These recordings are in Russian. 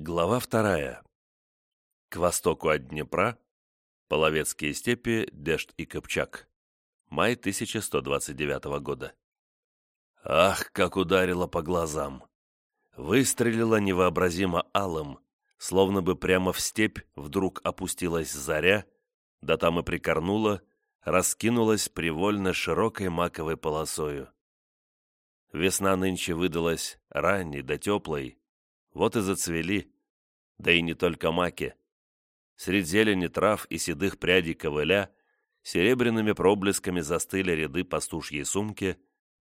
Глава вторая. К востоку от Днепра Половецкие степи, Дешт и Копчак. Май 1129 года. Ах, как ударило по глазам! Выстрелило невообразимо алым, словно бы прямо в степь вдруг опустилась заря, да там и прикорнула, раскинулась привольно широкой маковой полосою. Весна нынче выдалась ранней да теплой, вот и зацвели, да и не только маки. Средь зелени трав и седых прядей ковыля серебряными проблесками застыли ряды пастушьей сумки,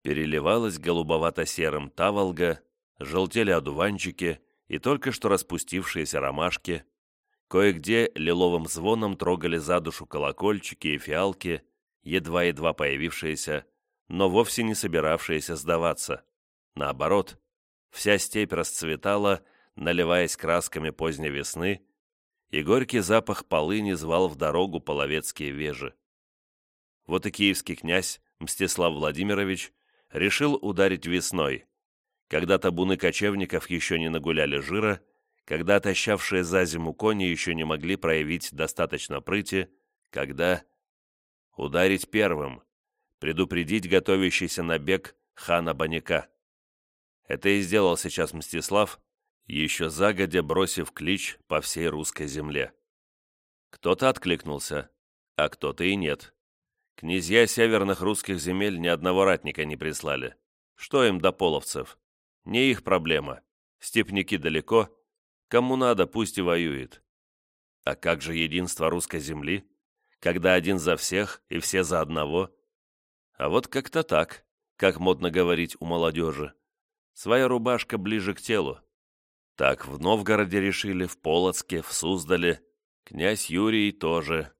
переливалась голубовато-серым таволга, желтели одуванчики и только что распустившиеся ромашки, кое-где лиловым звоном трогали за душу колокольчики и фиалки, едва-едва появившиеся, но вовсе не собиравшиеся сдаваться. Наоборот, вся степь расцветала, наливаясь красками поздней весны, и горький запах полыни звал в дорогу половецкие вежи. Вот и киевский князь Мстислав Владимирович решил ударить весной, когда табуны кочевников еще не нагуляли жира, когда отощавшие за зиму кони еще не могли проявить достаточно прыти, когда ударить первым, предупредить готовящийся набег хана Баняка. Это и сделал сейчас Мстислав, еще загодя бросив клич по всей русской земле. Кто-то откликнулся, а кто-то и нет. Князья северных русских земель ни одного ратника не прислали. Что им до половцев? Не их проблема. Степники далеко. Кому надо, пусть и воюет. А как же единство русской земли? Когда один за всех и все за одного? А вот как-то так, как модно говорить у молодежи. Своя рубашка ближе к телу. Так в Новгороде решили, в Полоцке, в Суздале. Князь Юрий тоже.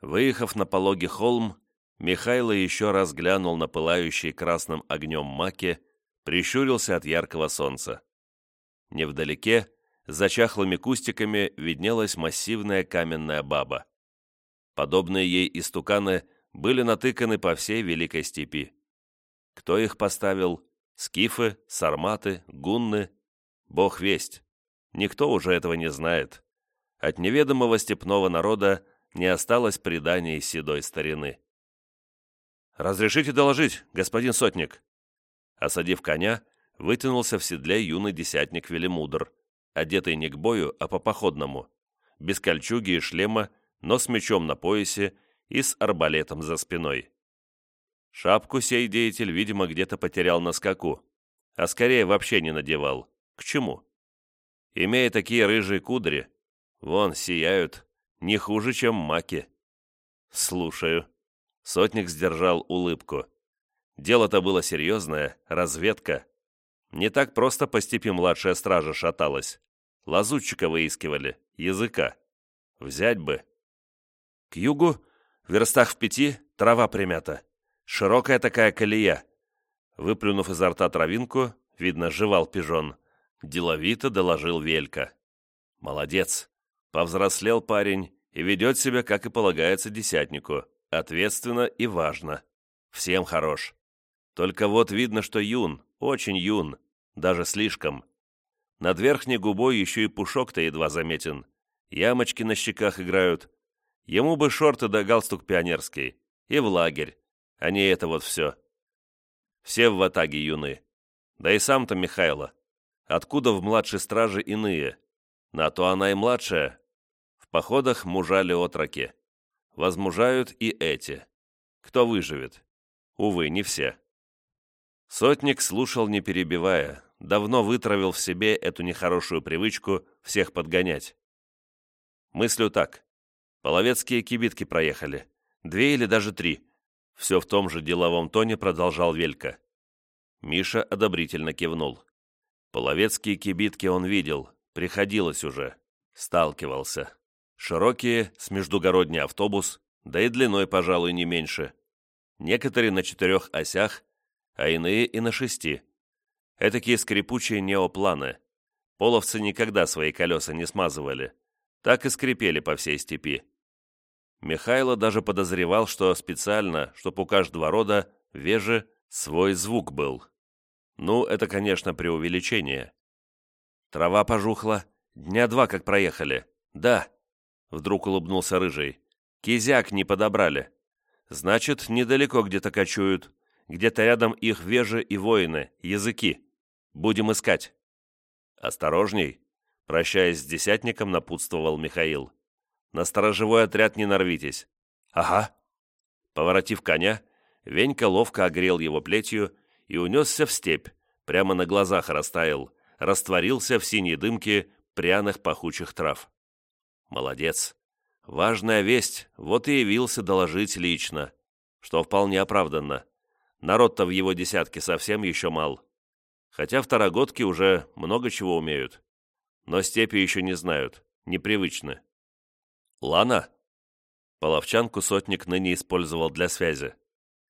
Выехав на пологий холм, Михайло еще раз глянул на пылающий красным огнем маки, прищурился от яркого солнца. Невдалеке, за чахлыми кустиками, виднелась массивная каменная баба. Подобные ей истуканы были натыканы по всей Великой Степи. Кто их поставил? Скифы, сарматы, гунны? Бог весть. Никто уже этого не знает. От неведомого степного народа не осталось преданий седой старины. «Разрешите доложить, господин сотник?» Осадив коня, вытянулся в седле юный десятник Велимудр, одетый не к бою, а по походному, без кольчуги и шлема, но с мечом на поясе и с арбалетом за спиной. Шапку сей деятель, видимо, где-то потерял на скаку, а скорее вообще не надевал. К чему? Имея такие рыжие кудри, вон, сияют, не хуже, чем маки. Слушаю. Сотник сдержал улыбку. Дело-то было серьезное, разведка. Не так просто по степи младшая стража шаталась. Лазутчика выискивали, языка. Взять бы. К югу, верстах в пяти, трава примята. Широкая такая колея. Выплюнув изо рта травинку, видно, жевал пижон, деловито доложил Велька. Молодец. Повзрослел парень и ведет себя, как и полагается десятнику. Ответственно и важно. Всем хорош. Только вот видно, что юн, очень юн, даже слишком. Над верхней губой еще и пушок-то едва заметен. Ямочки на щеках играют. Ему бы шорты да галстук пионерский. И в лагерь. А не это вот все. Все в ватаге юны. Да и сам-то Михайло. Откуда в младшей страже иные? На то она и младшая. В походах мужали отроки. Возмужают и эти. Кто выживет? Увы, не все. Сотник слушал, не перебивая, давно вытравил в себе эту нехорошую привычку всех подгонять. Мыслю так. Половецкие кибитки проехали. Две или даже три. Все в том же деловом тоне продолжал Велька. Миша одобрительно кивнул. Половецкие кибитки он видел, приходилось уже, сталкивался. Широкие, с междугородний автобус, да и длиной, пожалуй, не меньше. Некоторые на четырех осях, а иные и на шести. Этакие скрипучие неопланы. Половцы никогда свои колеса не смазывали. Так и скрипели по всей степи. Михайло даже подозревал, что специально, чтоб у каждого рода веже свой звук был. Ну, это, конечно, преувеличение. Трава пожухла, Дня два как проехали. Да. Вдруг улыбнулся Рыжий. Кизяк не подобрали. Значит, недалеко где-то кочуют. Где-то рядом их вежи и воины, языки. Будем искать. Осторожней, прощаясь с десятником, напутствовал Михаил. На сторожевой отряд не нарвитесь. Ага. Поворотив коня, Венька ловко огрел его плетью и унесся в степь, прямо на глазах растаял, растворился в синей дымке пряных пахучих трав. Молодец. Важная весть, вот и явился доложить лично, что вполне оправданно. Народ-то в его десятке совсем еще мал. Хотя второгодки уже много чего умеют. Но степи еще не знают, непривычны. «Лана?» Половчанку сотник ныне использовал для связи.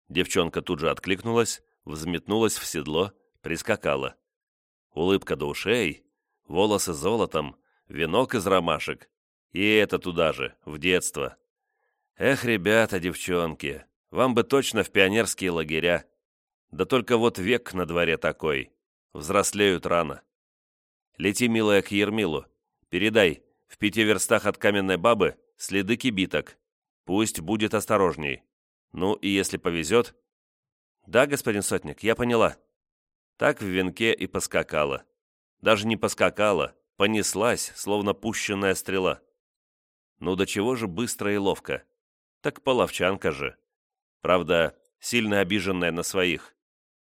Девчонка тут же откликнулась, взметнулась в седло, прискакала. Улыбка до ушей, волосы золотом, венок из ромашек. И это туда же, в детство. Эх, ребята, девчонки, вам бы точно в пионерские лагеря. Да только вот век на дворе такой. Взрослеют рано. Лети, милая, к Ермилу. Передай, в пяти верстах от каменной бабы следы кибиток. Пусть будет осторожней. Ну и если повезет... Да, господин сотник, я поняла. Так в венке и поскакала. Даже не поскакала, понеслась, словно пущенная стрела. Ну до чего же быстро и ловко. Так половчанка же. Правда, сильно обиженная на своих.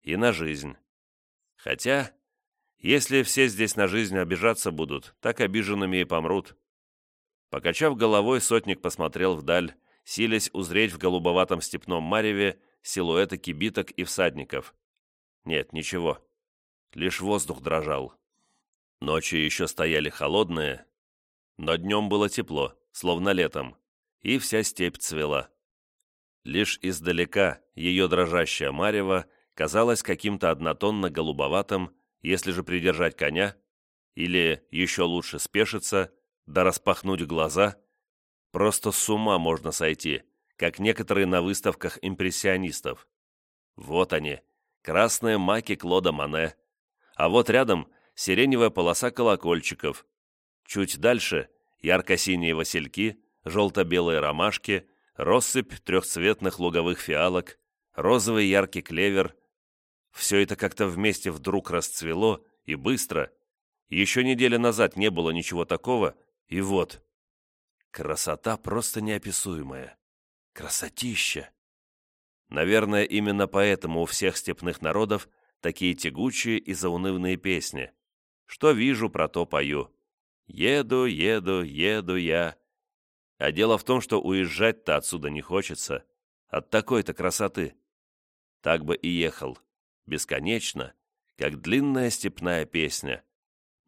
И на жизнь. Хотя, если все здесь на жизнь обижаться будут, так обиженными и помрут. Покачав головой, сотник посмотрел вдаль, силясь узреть в голубоватом степном мареве силуэты кибиток и всадников. Нет, ничего. Лишь воздух дрожал. Ночи еще стояли холодные, но днем было тепло, словно летом, и вся степь цвела. Лишь издалека ее дрожащая марево казалась каким-то однотонно-голубоватым, если же придержать коня, или еще лучше спешиться, да распахнуть глаза — Просто с ума можно сойти, как некоторые на выставках импрессионистов. Вот они, красные маки Клода Мане. А вот рядом сиреневая полоса колокольчиков. Чуть дальше ярко-синие васильки, желто-белые ромашки, россыпь трехцветных луговых фиалок, розовый яркий клевер. Все это как-то вместе вдруг расцвело и быстро. Еще неделю назад не было ничего такого, и вот. Красота просто неописуемая. Красотища! Наверное, именно поэтому у всех степных народов такие тягучие и заунывные песни. Что вижу, про то пою. Еду, еду, еду я. А дело в том, что уезжать-то отсюда не хочется. От такой-то красоты. Так бы и ехал. Бесконечно, как длинная степная песня,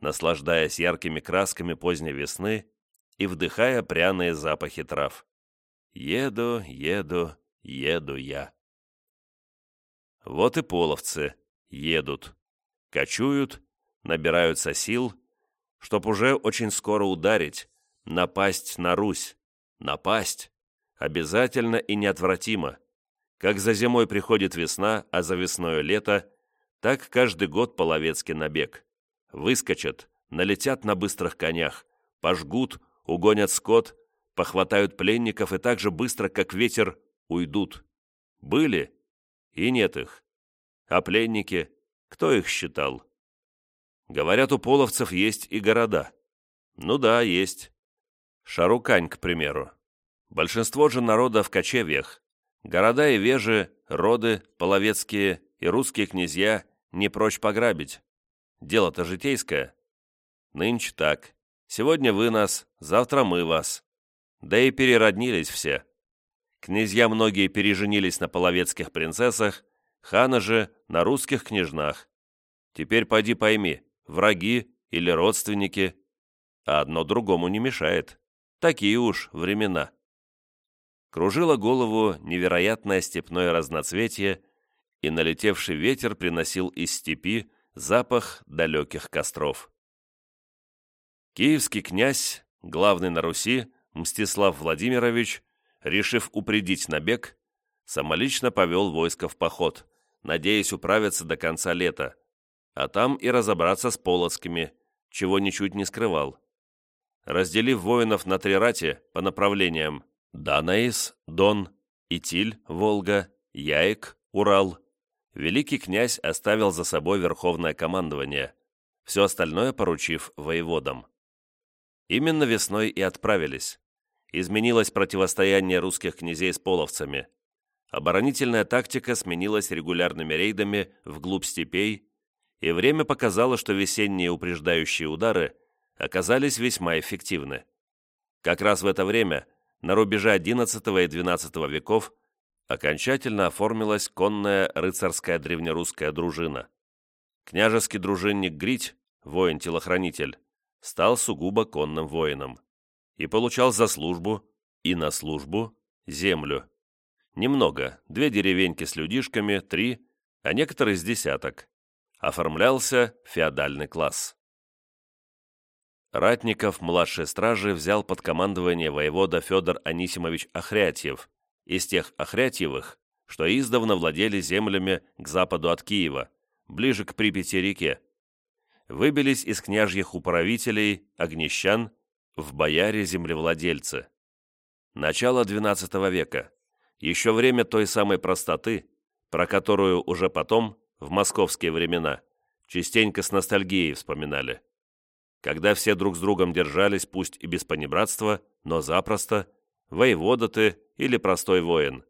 наслаждаясь яркими красками поздней весны и вдыхая пряные запахи трав. Еду, еду, еду я. Вот и половцы едут, кочуют, набираются сил, чтоб уже очень скоро ударить, напасть на Русь, напасть, обязательно и неотвратимо. Как за зимой приходит весна, а за весной лето, так каждый год половецкий набег. Выскочат, налетят на быстрых конях, пожгут, угонят скот, похватают пленников и так же быстро, как ветер, уйдут. Были и нет их. А пленники, кто их считал? Говорят, у половцев есть и города. Ну да, есть. Шарукань, к примеру. Большинство же народа в кочевьях. Города и вежи, роды, половецкие и русские князья не прочь пограбить. Дело-то житейское. Нынче так. Сегодня вы нас, завтра мы вас. Да и перероднились все. Князья многие переженились на половецких принцессах, ханы же на русских княжнах. Теперь поди пойми, враги или родственники. А одно другому не мешает. Такие уж времена. Кружило голову невероятное степное разноцветие, и налетевший ветер приносил из степи запах далеких костров. Киевский князь, главный на Руси, Мстислав Владимирович, решив упредить набег, самолично повел войско в поход, надеясь управиться до конца лета, а там и разобраться с полоцкими, чего ничуть не скрывал, разделив воинов на три рати по направлениям Данаис, Дон, Итиль, Волга, Яик, Урал, великий князь оставил за собой верховное командование, все остальное поручив воеводам. Именно весной и отправились. Изменилось противостояние русских князей с половцами. Оборонительная тактика сменилась регулярными рейдами вглубь степей, и время показало, что весенние упреждающие удары оказались весьма эффективны. Как раз в это время, на рубеже XI и XII веков, окончательно оформилась конная рыцарская древнерусская дружина. Княжеский дружинник Грить, воин-телохранитель, стал сугубо конным воином и получал за службу и на службу землю. Немного, две деревеньки с людишками, три, а некоторые с десяток. Оформлялся феодальный класс. Ратников младшей стражи взял под командование воевода Федор Анисимович Охрятьев, из тех Охрятьевых, что издавна владели землями к западу от Киева, ближе к Припяти-реке. Выбились из княжьих управителей, огнещан, в бояре землевладельцы. Начало XII века, еще время той самой простоты, про которую уже потом, в московские времена, частенько с ностальгией вспоминали когда все друг с другом держались, пусть и без понебратства, но запросто, воевода ты или простой воин.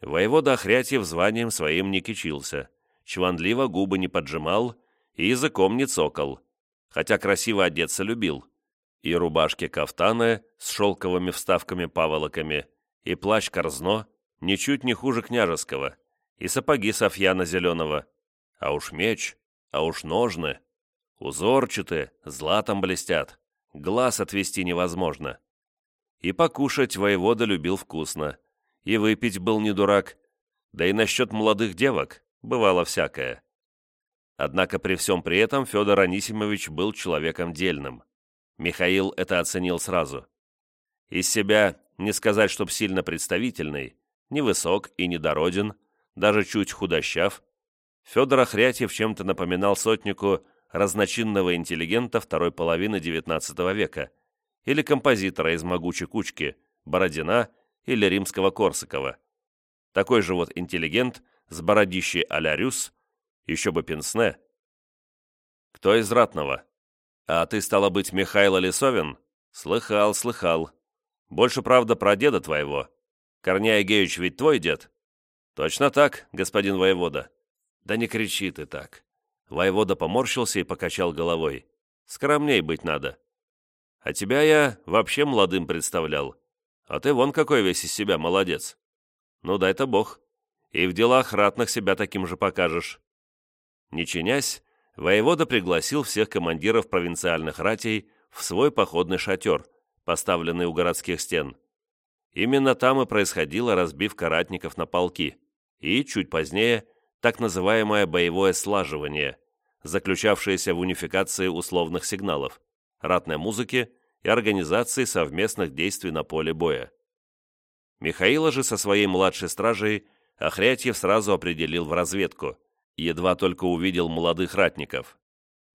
Воевода Охрятьев званием своим не кичился, чванливо губы не поджимал и языком не цокал, хотя красиво одеться любил. И рубашки-кафтаны с шелковыми вставками-паволоками, и плащ-корзно ничуть не хуже княжеского, и сапоги софьяна зеленого, а уж меч, а уж ножны — Узорчатые, златом блестят, глаз отвести невозможно. И покушать воевода любил вкусно, и выпить был не дурак, да и насчет молодых девок бывало всякое. Однако при всем при этом Федор Анисимович был человеком дельным. Михаил это оценил сразу. Из себя, не сказать, чтоб сильно представительный, невысок и недороден, даже чуть худощав, Федор Охрятьев чем-то напоминал сотнику разночинного интеллигента второй половины XIX века или композитора из «Могучей кучки» Бородина или римского Корсакова. Такой же вот интеллигент с бородищей а-ля Рюс, еще бы Пенсне. Кто из ратного? А ты, стало быть, Михайло Лисовин? Слыхал, слыхал. Больше, правда, про деда твоего. Корняй Геевич ведь твой дед? Точно так, господин воевода. Да не кричи ты так. Воевода поморщился и покачал головой. «Скромней быть надо. А тебя я вообще молодым представлял. А ты вон какой весь из себя молодец. Ну дай-то бог. И в делах ратных себя таким же покажешь». Не чинясь, воевода пригласил всех командиров провинциальных ратей в свой походный шатер, поставленный у городских стен. Именно там и происходила разбивка ратников на полки, и, чуть позднее, так называемое боевое слаживание, заключавшееся в унификации условных сигналов, ратной музыки и организации совместных действий на поле боя. Михаила же со своей младшей стражей Охрятьев сразу определил в разведку, едва только увидел молодых ратников.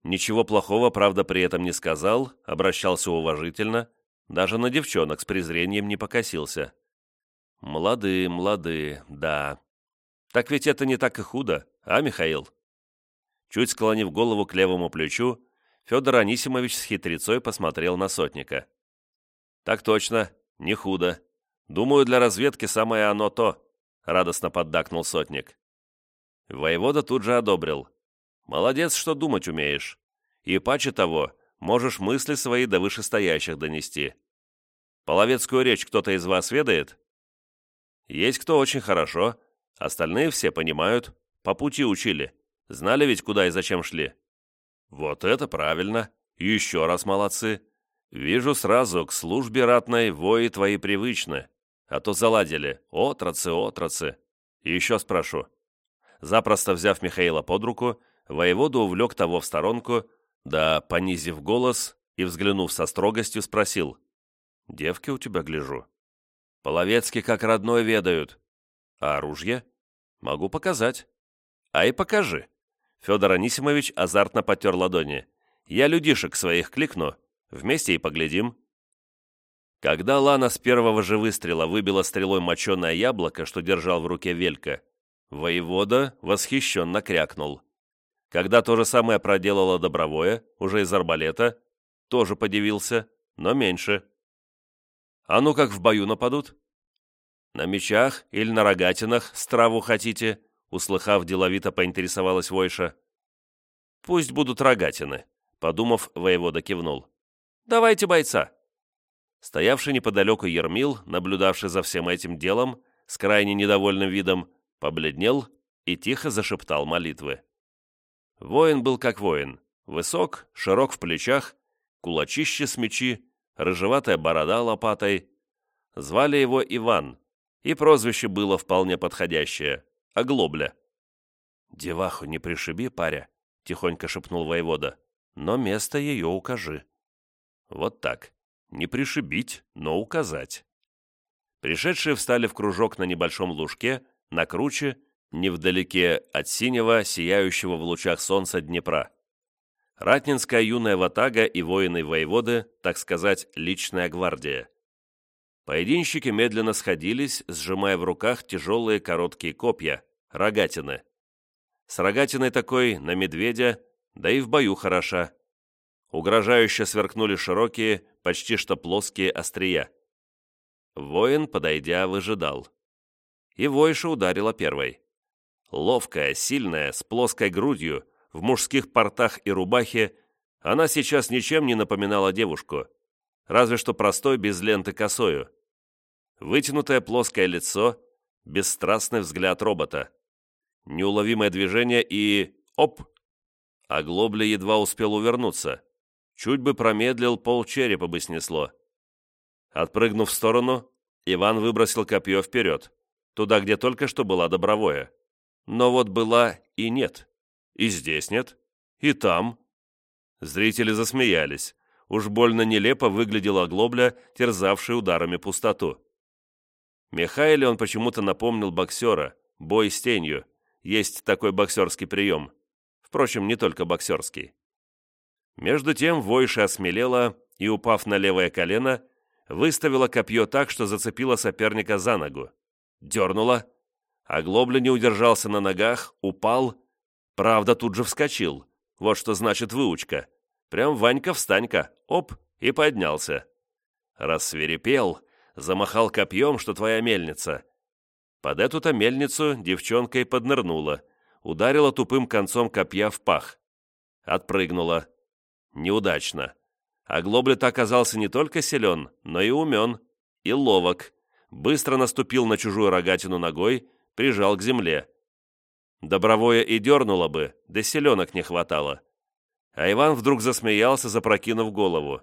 Ничего плохого, правда, при этом не сказал, обращался уважительно, даже на девчонок с презрением не покосился. Молодые, молодые, да. Так ведь это не так и худо, а, Михаил? Чуть склонив голову к левому плечу, Федор Анисимович с хитрецой посмотрел на сотника. «Так точно, не худо. Думаю, для разведки самое оно то», — радостно поддакнул сотник. Воевода тут же одобрил. «Молодец, что думать умеешь. И паче того, можешь мысли свои до вышестоящих донести. Половецкую речь кто-то из вас ведает?» «Есть кто очень хорошо, остальные все понимают, по пути учили. Знали ведь, куда и зачем шли?» «Вот это правильно! Еще раз молодцы! Вижу сразу, к службе ратной вои твои привычны, а то заладили, отрацы, отрацы. Еще спрошу». Запросто взяв Михаила под руку, воевода увлек того в сторонку, да, понизив голос и взглянув со строгостью, спросил. «Девки у тебя гляжу». «Половецки как родной ведают». «А оружие?» «Могу показать». «А и покажи». Федор Анисимович азартно потер ладони. «Я людишек своих кликну, Вместе и поглядим». Когда Лана с первого же выстрела выбила стрелой моченое яблоко, что держал в руке Велька, воевода восхищенно крякнул. Когда то же самое проделала Добровое, уже из арбалета, тоже подивился, но меньше. «А ну как в бою нападут?» «На мечах или на рогатинах страву хотите?» Услыхав, деловито поинтересовалась Войша. «Пусть будут рогатины», — подумав, воевода кивнул. «Давайте бойца». Стоявший неподалеку Ермил, наблюдавший за всем этим делом, с крайне недовольным видом, побледнел и тихо зашептал молитвы. Воин был как воин, высок, широк в плечах, кулачище с мечи, рыжеватая борода лопатой. Звали его Иван, и прозвище было вполне подходящее — Оглобля. «Деваху не пришиби, паря», — тихонько шепнул воевода, — «но место ее укажи». Вот так. Не пришибить, но указать. Пришедшие встали в кружок на небольшом лужке, на круче, невдалеке от синего, сияющего в лучах солнца Днепра. Ратнинская юная ватага и воины-воеводы, так сказать, личная гвардия. Поединщики медленно сходились, сжимая в руках тяжелые короткие копья, рогатины. С рогатиной такой на медведя, да и в бою хороша. Угрожающе сверкнули широкие, почти что плоские острия. Воин, подойдя, выжидал. И Войша ударила первой. Ловкая, сильная, с плоской грудью, в мужских портах и рубахе, она сейчас ничем не напоминала девушку, разве что простой без ленты косою. Вытянутое плоское лицо, бесстрастный взгляд робота. Неуловимое движение и... оп! А Глобля едва успел увернуться. Чуть бы промедлил, пол черепа бы снесло. Отпрыгнув в сторону, Иван выбросил копье вперед, туда, где только что была добровое. Но вот была и нет. И здесь нет. И там. Зрители засмеялись. Уж больно нелепо выглядела оглобля, терзавшая ударами пустоту. Михаиле он почему-то напомнил боксера, бой с тенью. Есть такой боксерский прием. Впрочем, не только боксерский. Между тем Войша осмелела и, упав на левое колено, выставила копье так, что зацепила соперника за ногу. Дернула, а Глобля не удержался на ногах, упал, правда, тут же вскочил. Вот что значит выучка. Прям Ванька-встанька, оп, и поднялся. Рассверепел, замахал копьем, что твоя мельница. Под эту-то мельницу девчонка и поднырнула, ударила тупым концом копья в пах. Отпрыгнула. Неудачно. А Глобля-то оказался не только силен, но и умен, и ловок. Быстро наступил на чужую рогатину ногой, прижал к земле. Добровое и дернуло бы, да селенок не хватало. А Иван вдруг засмеялся, запрокинув голову.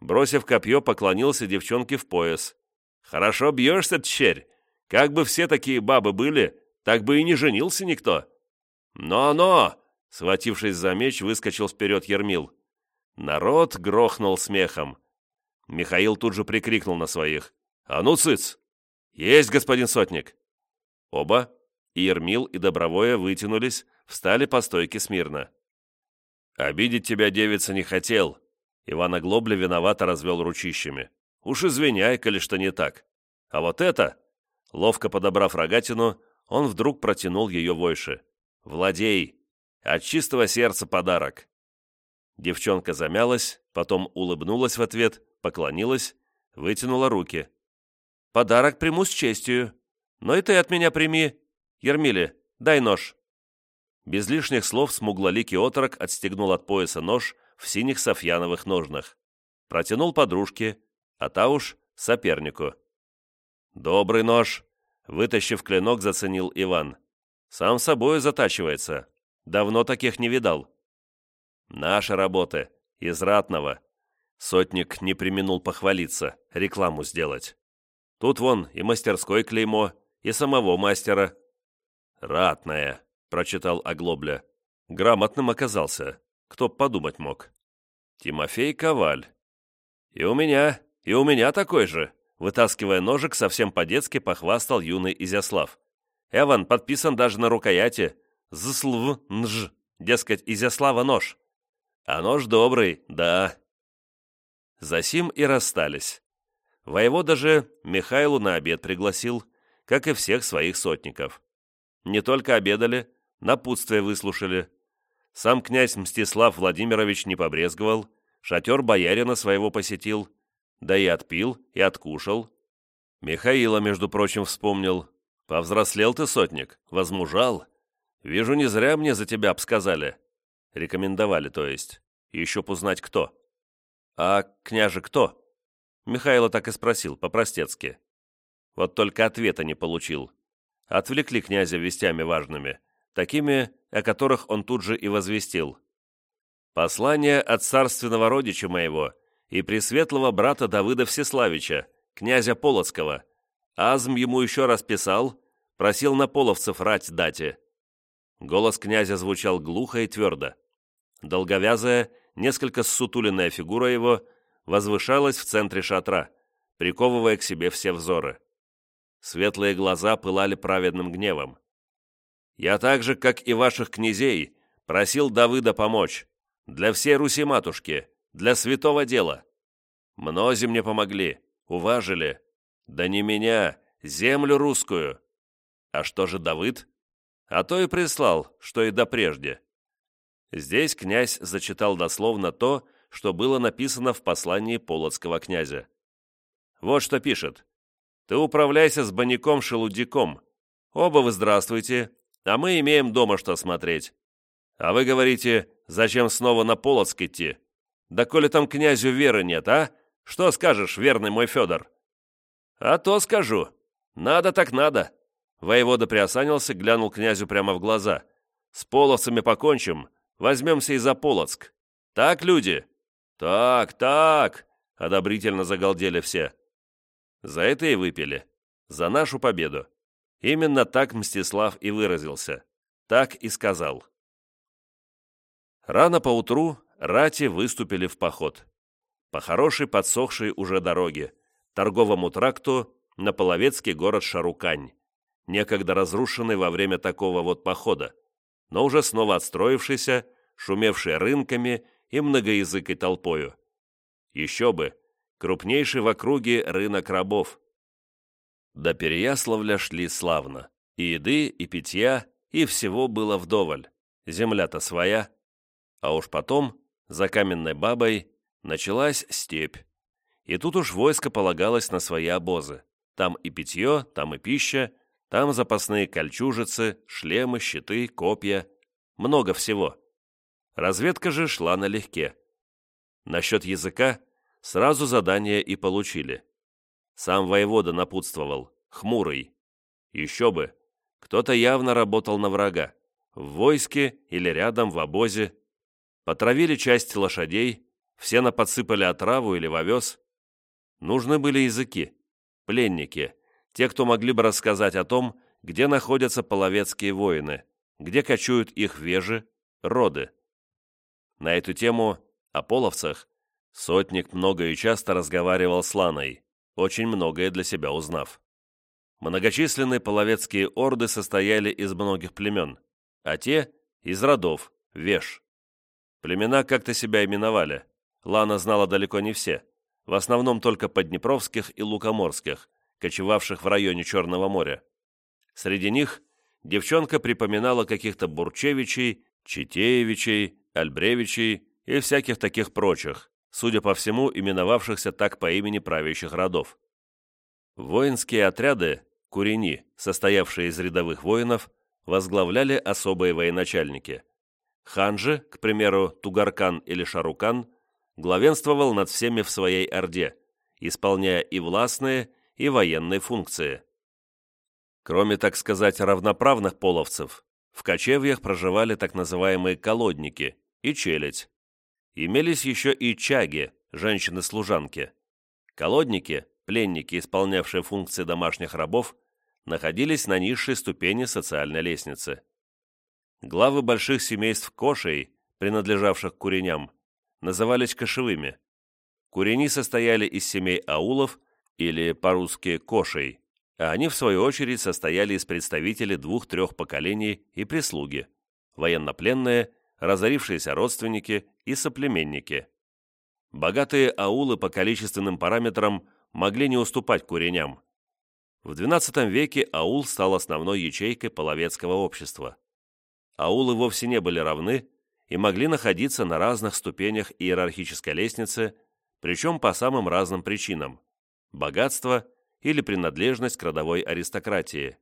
Бросив копье, поклонился девчонке в пояс. «Хорошо бьешься, тщерь! Как бы все такие бабы были, так бы и не женился никто!» «Но-но!» — схватившись за меч, выскочил вперед Ермил. Народ грохнул смехом. Михаил тут же прикрикнул на своих. «А ну, цыц!» «Есть, господин сотник!» Оба, и Ермил, и Добровое вытянулись, встали по стойке смирно. «Обидеть тебя, девица, не хотел». Иван Оглобля виновато развел ручищами. «Уж извиняй, коли что не так. А вот это...» Ловко подобрав рогатину, он вдруг протянул ее войше. «Владей! От чистого сердца подарок!» Девчонка замялась, потом улыбнулась в ответ, поклонилась, вытянула руки. «Подарок приму с честью. Но и ты от меня прими. Ермиле, дай нож». Без лишних слов смуглоликий отрок отстегнул от пояса нож в синих софьяновых ножнах. Протянул подружке, а та уж сопернику. «Добрый нож!» — вытащив клинок, заценил Иван. «Сам собой затачивается. Давно таких не видал». «Наши работы. Из ратного». Сотник не применул похвалиться, рекламу сделать. Тут вон и мастерской клеймо, и самого мастера. «Ратная», — прочитал Оглобля. Грамотным оказался. Кто б подумать мог. Тимофей Коваль. И у меня, и у меня такой же. Вытаскивая ножик, совсем по-детски похвастал юный Изяслав. Эван подписан даже на рукояти. Зслв нж. Дескать, Изяслава нож. А нож добрый, да. Засим и расстались. Воевода же Михайлу на обед пригласил, как и всех своих сотников. Не только обедали, напутствие выслушали. Сам князь Мстислав Владимирович не побрезговал, шатер боярина своего посетил, да и отпил, и откушал. Михаила, между прочим, вспомнил. «Повзрослел ты, сотник, возмужал. Вижу, не зря мне за тебя обсказали. Рекомендовали, то есть. Еще узнать, кто». «А княже кто?» Михайло так и спросил, по-простецки. Вот только ответа не получил. Отвлекли князя вестями важными, такими, о которых он тут же и возвестил. «Послание от царственного родича моего и пресветлого брата Давыда Всеславича, князя Полоцкого. Азм ему еще раз писал, просил на половцев рать дате». Голос князя звучал глухо и твердо. Долговязая, несколько ссутуленная фигура его возвышалась в центре шатра, приковывая к себе все взоры. Светлые глаза пылали праведным гневом. «Я так же, как и ваших князей, просил Давыда помочь. Для всей Руси-матушки, для святого дела. Мнози мне помогли, уважили. Да не меня, землю русскую. А что же Давыд? А то и прислал, что и допрежде. Здесь князь зачитал дословно то, что было написано в послании полоцкого князя. Вот что пишет. «Ты управляйся с баняком-шелудяком. Оба вы здравствуйте, а мы имеем дома что смотреть. А вы говорите, зачем снова на Полоцк идти? Да коли там князю веры нет, а? Что скажешь, верный мой Федор?» «А то скажу. Надо так надо». Воевода приосанился, глянул князю прямо в глаза. «С половцами покончим, возьмемся и за Полоцк. Так, люди?» «Так, так!» — одобрительно загалдели все. За это и выпили. За нашу победу. Именно так Мстислав и выразился. Так и сказал. Рано поутру рати выступили в поход. По хорошей подсохшей уже дороге, торговому тракту на половецкий город Шарукань, некогда разрушенный во время такого вот похода, но уже снова отстроившийся, шумевший рынками и многоязыкой толпою. Еще бы, крупнейший в округе рынок рабов. До Переяславля шли славно. И еды, и питья, и всего было вдоволь. Земля-то своя. А уж потом, за каменной бабой, началась степь. И тут уж войско полагалось на свои обозы. Там и питье, там и пища, там запасные кольчужицы, шлемы, щиты, копья. Много всего. Разведка же шла налегке. Насчет языка сразу задание и получили. Сам воевода напутствовал, хмурый. Еще бы, кто-то явно работал на врага, в войске или рядом в обозе. Потравили часть лошадей, все наподсыпали отраву или в овес. Нужны были языки, пленники, те, кто могли бы рассказать о том, где находятся половецкие воины, где кочуют их вежи, роды. На эту тему, о половцах, сотник много и часто разговаривал с Ланой, очень многое для себя узнав. Многочисленные половецкие орды состояли из многих племен, а те – из родов, веш. Племена как-то себя именовали. Лана знала далеко не все, в основном только поднепровских и лукоморских, кочевавших в районе Черного моря. Среди них девчонка припоминала каких-то Бурчевичей, Читеевичей, Альбревичей и всяких таких прочих, судя по всему, именовавшихся так по имени правящих родов. Воинские отряды, курени, состоявшие из рядовых воинов, возглавляли особые военачальники. Хан же, к примеру, Тугаркан или Шарукан, главенствовал над всеми в своей орде, исполняя и властные, и военные функции. Кроме, так сказать, равноправных половцев, в кочевьях проживали так называемые колодники и челядь. Имелись еще и чаги, женщины-служанки. Колодники, пленники, исполнявшие функции домашних рабов, находились на низшей ступени социальной лестницы. Главы больших семейств кошей, принадлежавших куреням, назывались кошевыми. Курени состояли из семей аулов или по-русски кошей, а они, в свою очередь, состояли из представителей двух-трех поколений и прислуги, военнопленные, разорившиеся родственники и соплеменники. Богатые аулы по количественным параметрам могли не уступать куреням. В XII веке аул стал основной ячейкой половецкого общества. Аулы вовсе не были равны и могли находиться на разных ступенях иерархической лестницы, причем по самым разным причинам – богатство или принадлежность к родовой аристократии.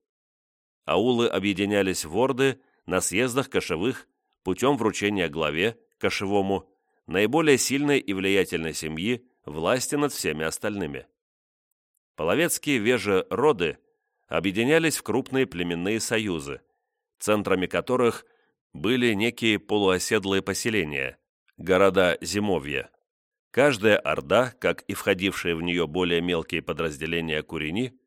Аулы объединялись в орды на съездах кошевых путем вручения главе, кошевому, наиболее сильной и влиятельной семьи власти над всеми остальными. Половецкие вежи роды объединялись в крупные племенные союзы, центрами которых были некие полуоседлые поселения, города-зимовья. Каждая орда, как и входившие в нее более мелкие подразделения курени,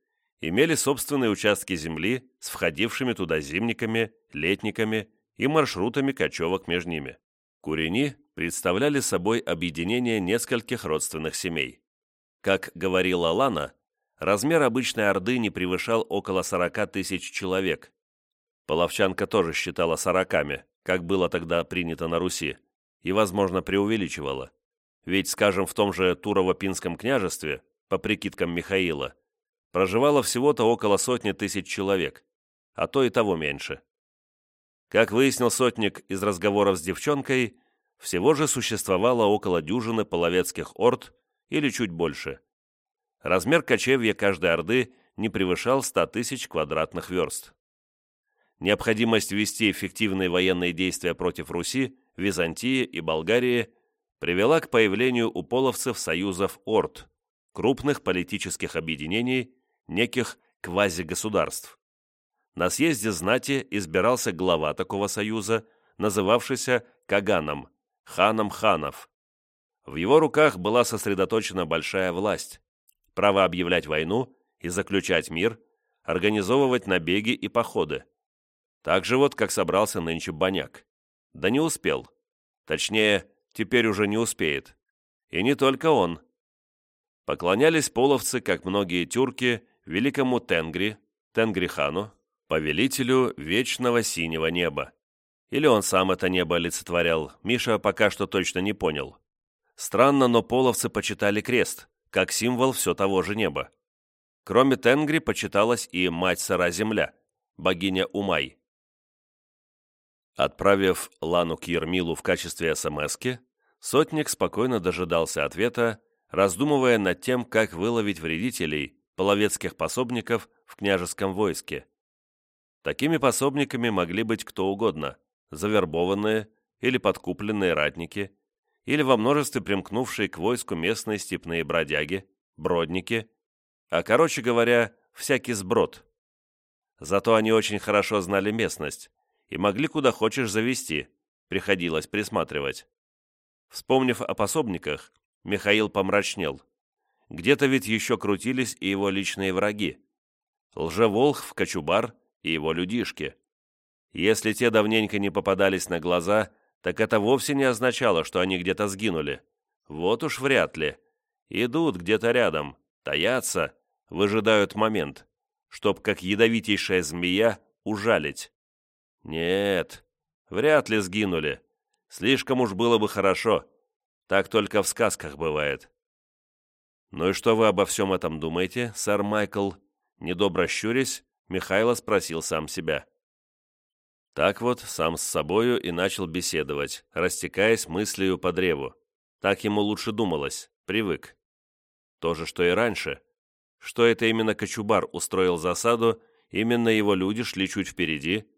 имели собственные участки земли с входившими туда зимниками, летниками и маршрутами кочевок между ними. Курени представляли собой объединение нескольких родственных семей. Как говорила Лана, размер обычной орды не превышал около 40 тысяч человек. Половчанка тоже считала сороками, как было тогда принято на Руси, и, возможно, преувеличивала. Ведь, скажем, в том же Турово-Пинском княжестве, по прикидкам Михаила, проживало всего-то около сотни тысяч человек, а то и того меньше. Как выяснил сотник из разговоров с девчонкой, всего же существовало около дюжины половецких орд или чуть больше. Размер кочевья каждой орды не превышал 100 тысяч квадратных верст. Необходимость вести эффективные военные действия против Руси, Византии и Болгарии привела к появлению у половцев союзов орд, крупных политических объединений, неких квазигосударств. На съезде знати избирался глава такого союза, называвшийся Каганом, ханом ханов. В его руках была сосредоточена большая власть, право объявлять войну и заключать мир, организовывать набеги и походы. Так же вот, как собрался нынче Баняк. Да не успел. Точнее, теперь уже не успеет. И не только он. Поклонялись половцы, как многие тюрки, великому Тенгри, Тенгрихану, повелителю вечного синего неба. Или он сам это небо олицетворял, Миша пока что точно не понял. Странно, но половцы почитали крест, как символ все того же неба. Кроме Тенгри почиталась и мать-сыра-земля, богиня Умай. Отправив Лану к Ермилу в качестве СМСки, сотник спокойно дожидался ответа, раздумывая над тем, как выловить вредителей, половецких пособников в княжеском войске. Такими пособниками могли быть кто угодно, завербованные или подкупленные ратники, или во множестве примкнувшие к войску местные степные бродяги, бродники, а, короче говоря, всякий сброд. Зато они очень хорошо знали местность и могли куда хочешь завести, приходилось присматривать. Вспомнив о пособниках, Михаил помрачнел. Где-то ведь еще крутились и его личные враги. Лжеволх, Кочубар и его людишки. Если те давненько не попадались на глаза, так это вовсе не означало, что они где-то сгинули. Вот уж вряд ли. Идут где-то рядом, таятся, выжидают момент, чтоб, как ядовитейшая змея, ужалить. Нет, вряд ли сгинули. Слишком уж было бы хорошо. Так только в сказках бывает. «Ну и что вы обо всем этом думаете, сэр Майкл?» Недобро щурясь, Михайло спросил сам себя. Так вот, сам с собою и начал беседовать, растекаясь мыслью по древу. Так ему лучше думалось, привык. То же, что и раньше. Что это именно Кочубар устроил засаду, именно его люди шли чуть впереди,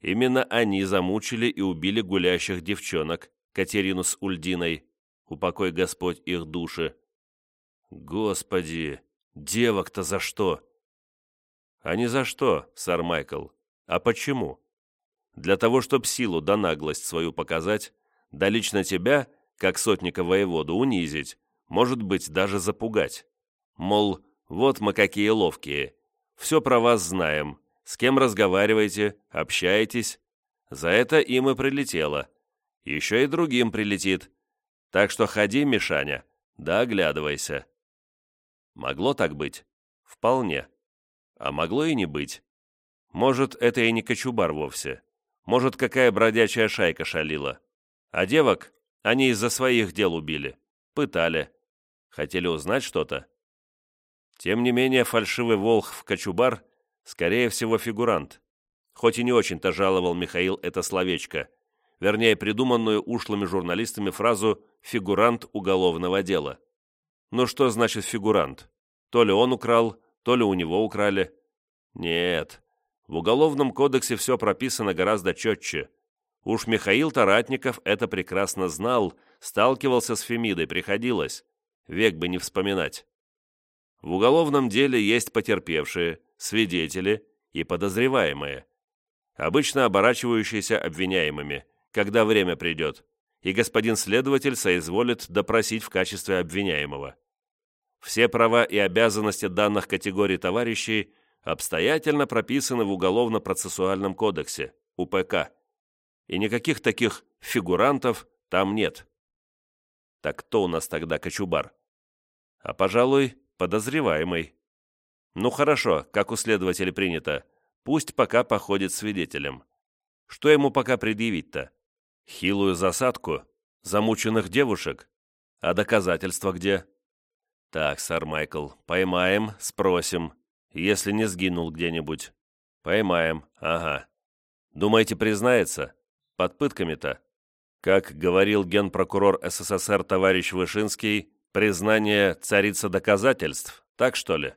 именно они замучили и убили гулящих девчонок, Катерину с Ульдиной, упокой Господь их души. Господи, девок-то за что? А не за что, сэр Майкл, а почему? Для того, чтобы силу да наглость свою показать, да лично тебя, как сотника воеводу, унизить, может быть, даже запугать. Мол, вот мы какие ловкие, все про вас знаем, с кем разговариваете, общаетесь. За это им и прилетело. Еще и другим прилетит. Так что ходи, Мишаня, да оглядывайся. Могло так быть? Вполне. А могло и не быть. Может, это и не кочубар вовсе. Может, какая бродячая шайка шалила. А девок они из-за своих дел убили. Пытали. Хотели узнать что-то? Тем не менее, фальшивый волх Кочубар, скорее всего, фигурант. Хоть и не очень-то жаловал Михаил это словечко, вернее, придуманную ушлыми журналистами фразу «фигурант уголовного дела». Ну что значит фигурант? То ли он украл, то ли у него украли. Нет, в Уголовном кодексе все прописано гораздо четче. Уж Михаил Таратников это прекрасно знал, сталкивался с Фемидой, приходилось. Век бы не вспоминать. В уголовном деле есть потерпевшие, свидетели и подозреваемые, обычно оборачивающиеся обвиняемыми, когда время придет, и господин следователь соизволит допросить в качестве обвиняемого. Все права и обязанности данных категорий товарищей обстоятельно прописаны в Уголовно-процессуальном кодексе, УПК, и никаких таких фигурантов там нет. Так кто у нас тогда Кочубар? А, пожалуй, подозреваемый. Ну хорошо, как у следователя принято, пусть пока походит свидетелем. Что ему пока предъявить-то? Хилую засадку? Замученных девушек? А доказательства где? Так, сэр Майкл, поймаем, спросим. Если не сгинул где-нибудь. Поймаем, ага. Думаете, признается? Под пытками-то? Как говорил генпрокурор СССР товарищ Вышинский, признание царица доказательств, так что ли?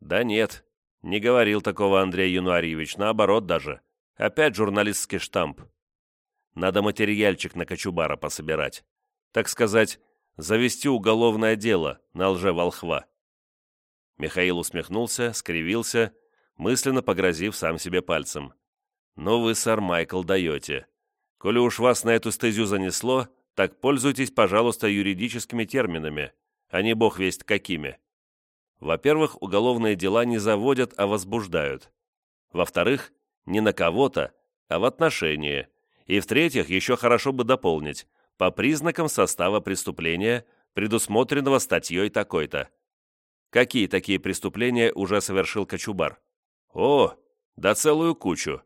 Да нет, не говорил такого Андрей Януарьевич, наоборот даже. Опять журналистский штамп. Надо материальчик на Кочубара пособирать. Так сказать, завести уголовное дело на лже-волхва. Михаил усмехнулся, скривился, мысленно погрозив сам себе пальцем. «Ну вы, сэр Майкл, даете. Коли уж вас на эту стезю занесло, так пользуйтесь, пожалуйста, юридическими терминами, а не бог весть какими. Во-первых, уголовные дела не заводят, а возбуждают. Во-вторых, не на кого-то, а в отношении. И в-третьих, еще хорошо бы дополнить, по признакам состава преступления, предусмотренного статьей такой-то. Какие такие преступления уже совершил Кочубар? О, да целую кучу.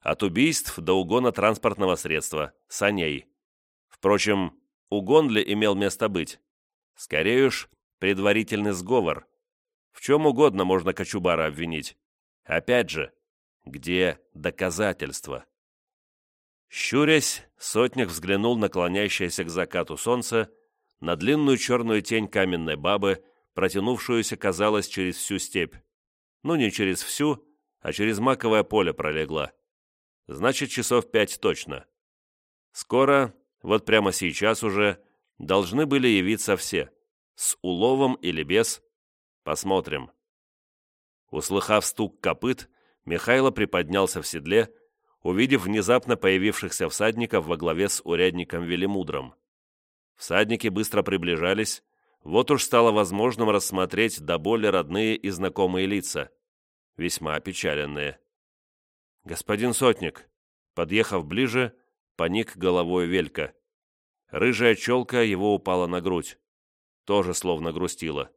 От убийств до угона транспортного средства, саней. Впрочем, угон ли имел место быть? Скорее уж, предварительный сговор. В чем угодно можно Кочубара обвинить. Опять же, где доказательства? Щурясь, сотник взглянул на клонящееся к закату солнце, на длинную черную тень каменной бабы, протянувшуюся, казалось, через всю степь. Ну, не через всю, а через маковое поле пролегла. Значит, часов пять точно. Скоро, вот прямо сейчас уже, должны были явиться все. С уловом или без. Посмотрим. Услыхав стук копыт, Михайло приподнялся в седле, увидев внезапно появившихся всадников во главе с урядником Велимудром. Всадники быстро приближались, вот уж стало возможным рассмотреть до боли родные и знакомые лица, весьма опечаленные. «Господин Сотник», подъехав ближе, поник головой Велька. Рыжая челка его упала на грудь. Тоже словно грустила.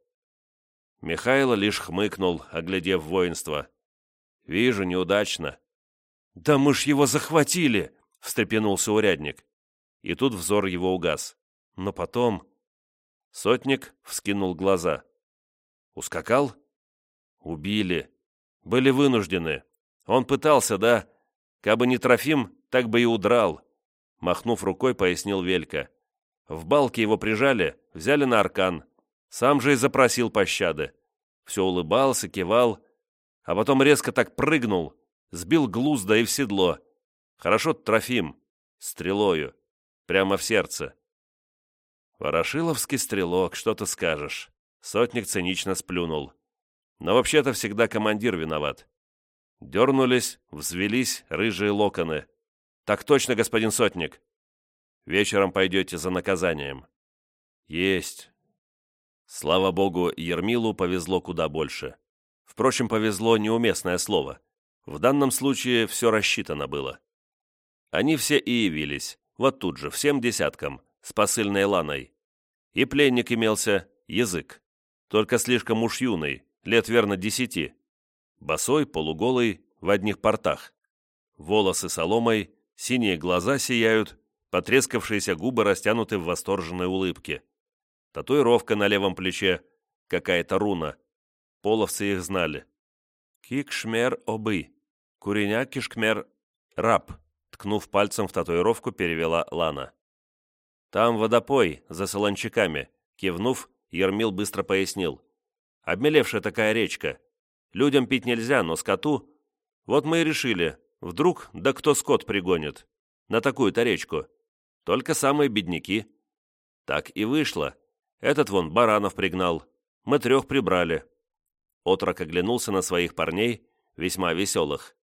Михайло лишь хмыкнул, оглядев воинство. «Вижу, неудачно». «Да мы ж его захватили!» — встрепенулся урядник. И тут взор его угас. Но потом... Сотник вскинул глаза. «Ускакал?» «Убили. Были вынуждены. Он пытался, да? Кабы не Трофим, так бы и удрал», — махнув рукой, пояснил Велька. «В балке его прижали, взяли на аркан. Сам же и запросил пощады. Все улыбался, кивал, а потом резко так прыгнул, сбил глузда и в седло. Хорошо Трофим, стрелою, прямо в сердце. Ворошиловский стрелок, что ты скажешь. Сотник цинично сплюнул. Но вообще-то всегда командир виноват. Дернулись, взвелись рыжие локоны. Так точно, господин Сотник. Вечером пойдете за наказанием. Есть. Слава богу, Ермилу повезло куда больше. Впрочем, повезло неуместное слово. В данном случае все рассчитано было. Они все и явились, вот тут же, всем десяткам, с посыльной ланой. И пленник имелся, язык. Только слишком уж юный, лет верно десяти. Босой, полуголый, в одних портах. Волосы соломой, синие глаза сияют, потрескавшиеся губы растянуты в восторженной улыбке. Татуировка на левом плече, какая-то руна. Половцы их знали. Кикшмер обы, куреня кишкмер раб, ткнув пальцем в татуировку, перевела Лана. Там водопой, за солончаками, кивнув, Ермил быстро пояснил. Обмелевшая такая речка. Людям пить нельзя, но скоту... Вот мы и решили, вдруг да кто скот пригонит. На такую-то речку. Только самые бедняки. Так и вышло. Этот вон баранов пригнал. Мы трех прибрали. Отрок оглянулся на своих парней, весьма веселых.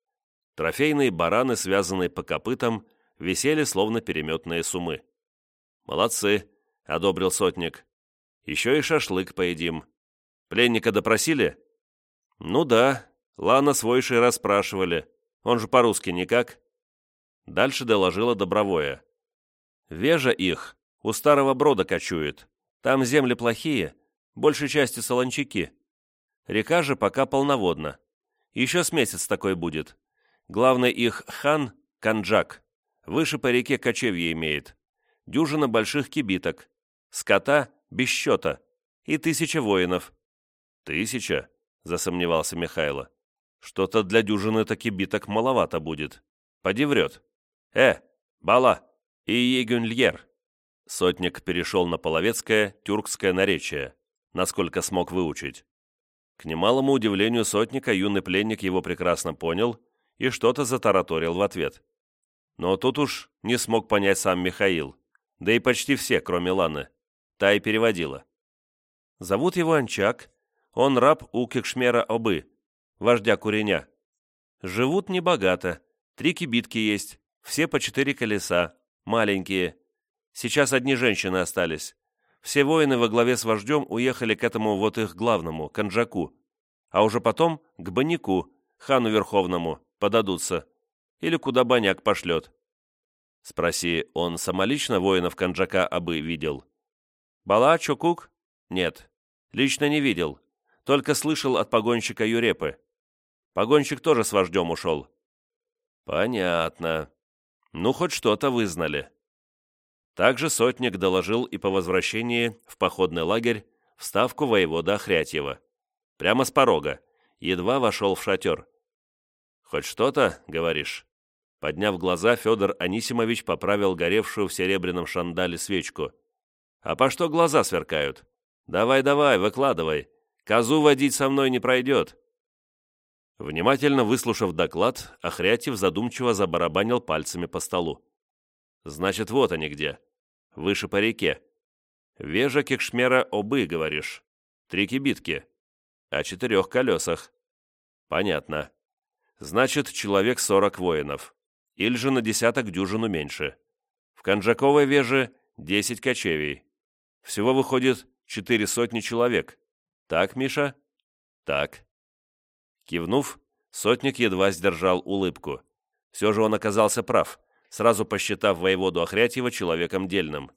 Трофейные бараны, связанные по копытам, висели словно переметные сумы. «Молодцы», — одобрил сотник. «Еще и шашлык поедим. Пленника допросили?» «Ну да, Лана с Войшей расспрашивали. Он же по-русски никак». Дальше доложила Добровое. «Вежа их, у старого брода кочует. Там земли плохие, большей части солончаки. Река же пока полноводна. Еще с месяц такой будет. Главный их хан – Канджак. Выше по реке кочевье имеет. Дюжина больших кибиток. Скота – без счета. И тысяча воинов. «Тысяча?» – засомневался Михайло. «Что-то для дюжины-то кибиток маловато будет. Поди. Э, Бала и Егюнльер!» Сотник перешел на половецкое, тюркское наречие, насколько смог выучить. К немалому удивлению сотника юный пленник его прекрасно понял и что-то затараторил в ответ. Но тут уж не смог понять сам Михаил, да и почти все, кроме Ланы. Та и переводила. Зовут его Анчак, он раб у Кекшмера Обы, вождя Куреня. Живут небогато, три кибитки есть, все по четыре колеса, маленькие. Сейчас одни женщины остались. Все воины во главе с вождем уехали к этому вот их главному, Канджаку, а уже потом к Банику, хану Верховному, подадутся. Или куда Баняк пошлет. Спроси, он самолично воинов Канджака Абы видел? Бала Чукук? Нет. Лично не видел. Только слышал от погонщика Юрепы. Погонщик тоже с вождем ушел. Понятно. Ну, хоть что-то вызнали. Также сотник доложил и по возвращении в походный лагерь в ставку воевода Хрятьева. Прямо с порога. Едва вошел в шатер. «Хоть что-то, говоришь?» Подняв глаза, Федор Анисимович поправил горевшую в серебряном шандале свечку. «А по что глаза сверкают? Давай-давай, выкладывай. Козу водить со мной не пройдет». Внимательно выслушав доклад, Ахрятьев задумчиво забарабанил пальцами по столу. «Значит, вот они где. Выше по реке. Вежа Кекшмера Обы, говоришь. Три кибитки. О четырех колесах. Понятно. Значит, человек сорок воинов. Или же на десяток дюжину меньше. В Канджаковой веже десять кочевий. Всего выходит четыре сотни человек. Так, Миша? Так. Кивнув, сотник едва сдержал улыбку. Все же он оказался прав, сразу посчитав воеводу Охрятьева человеком дельным.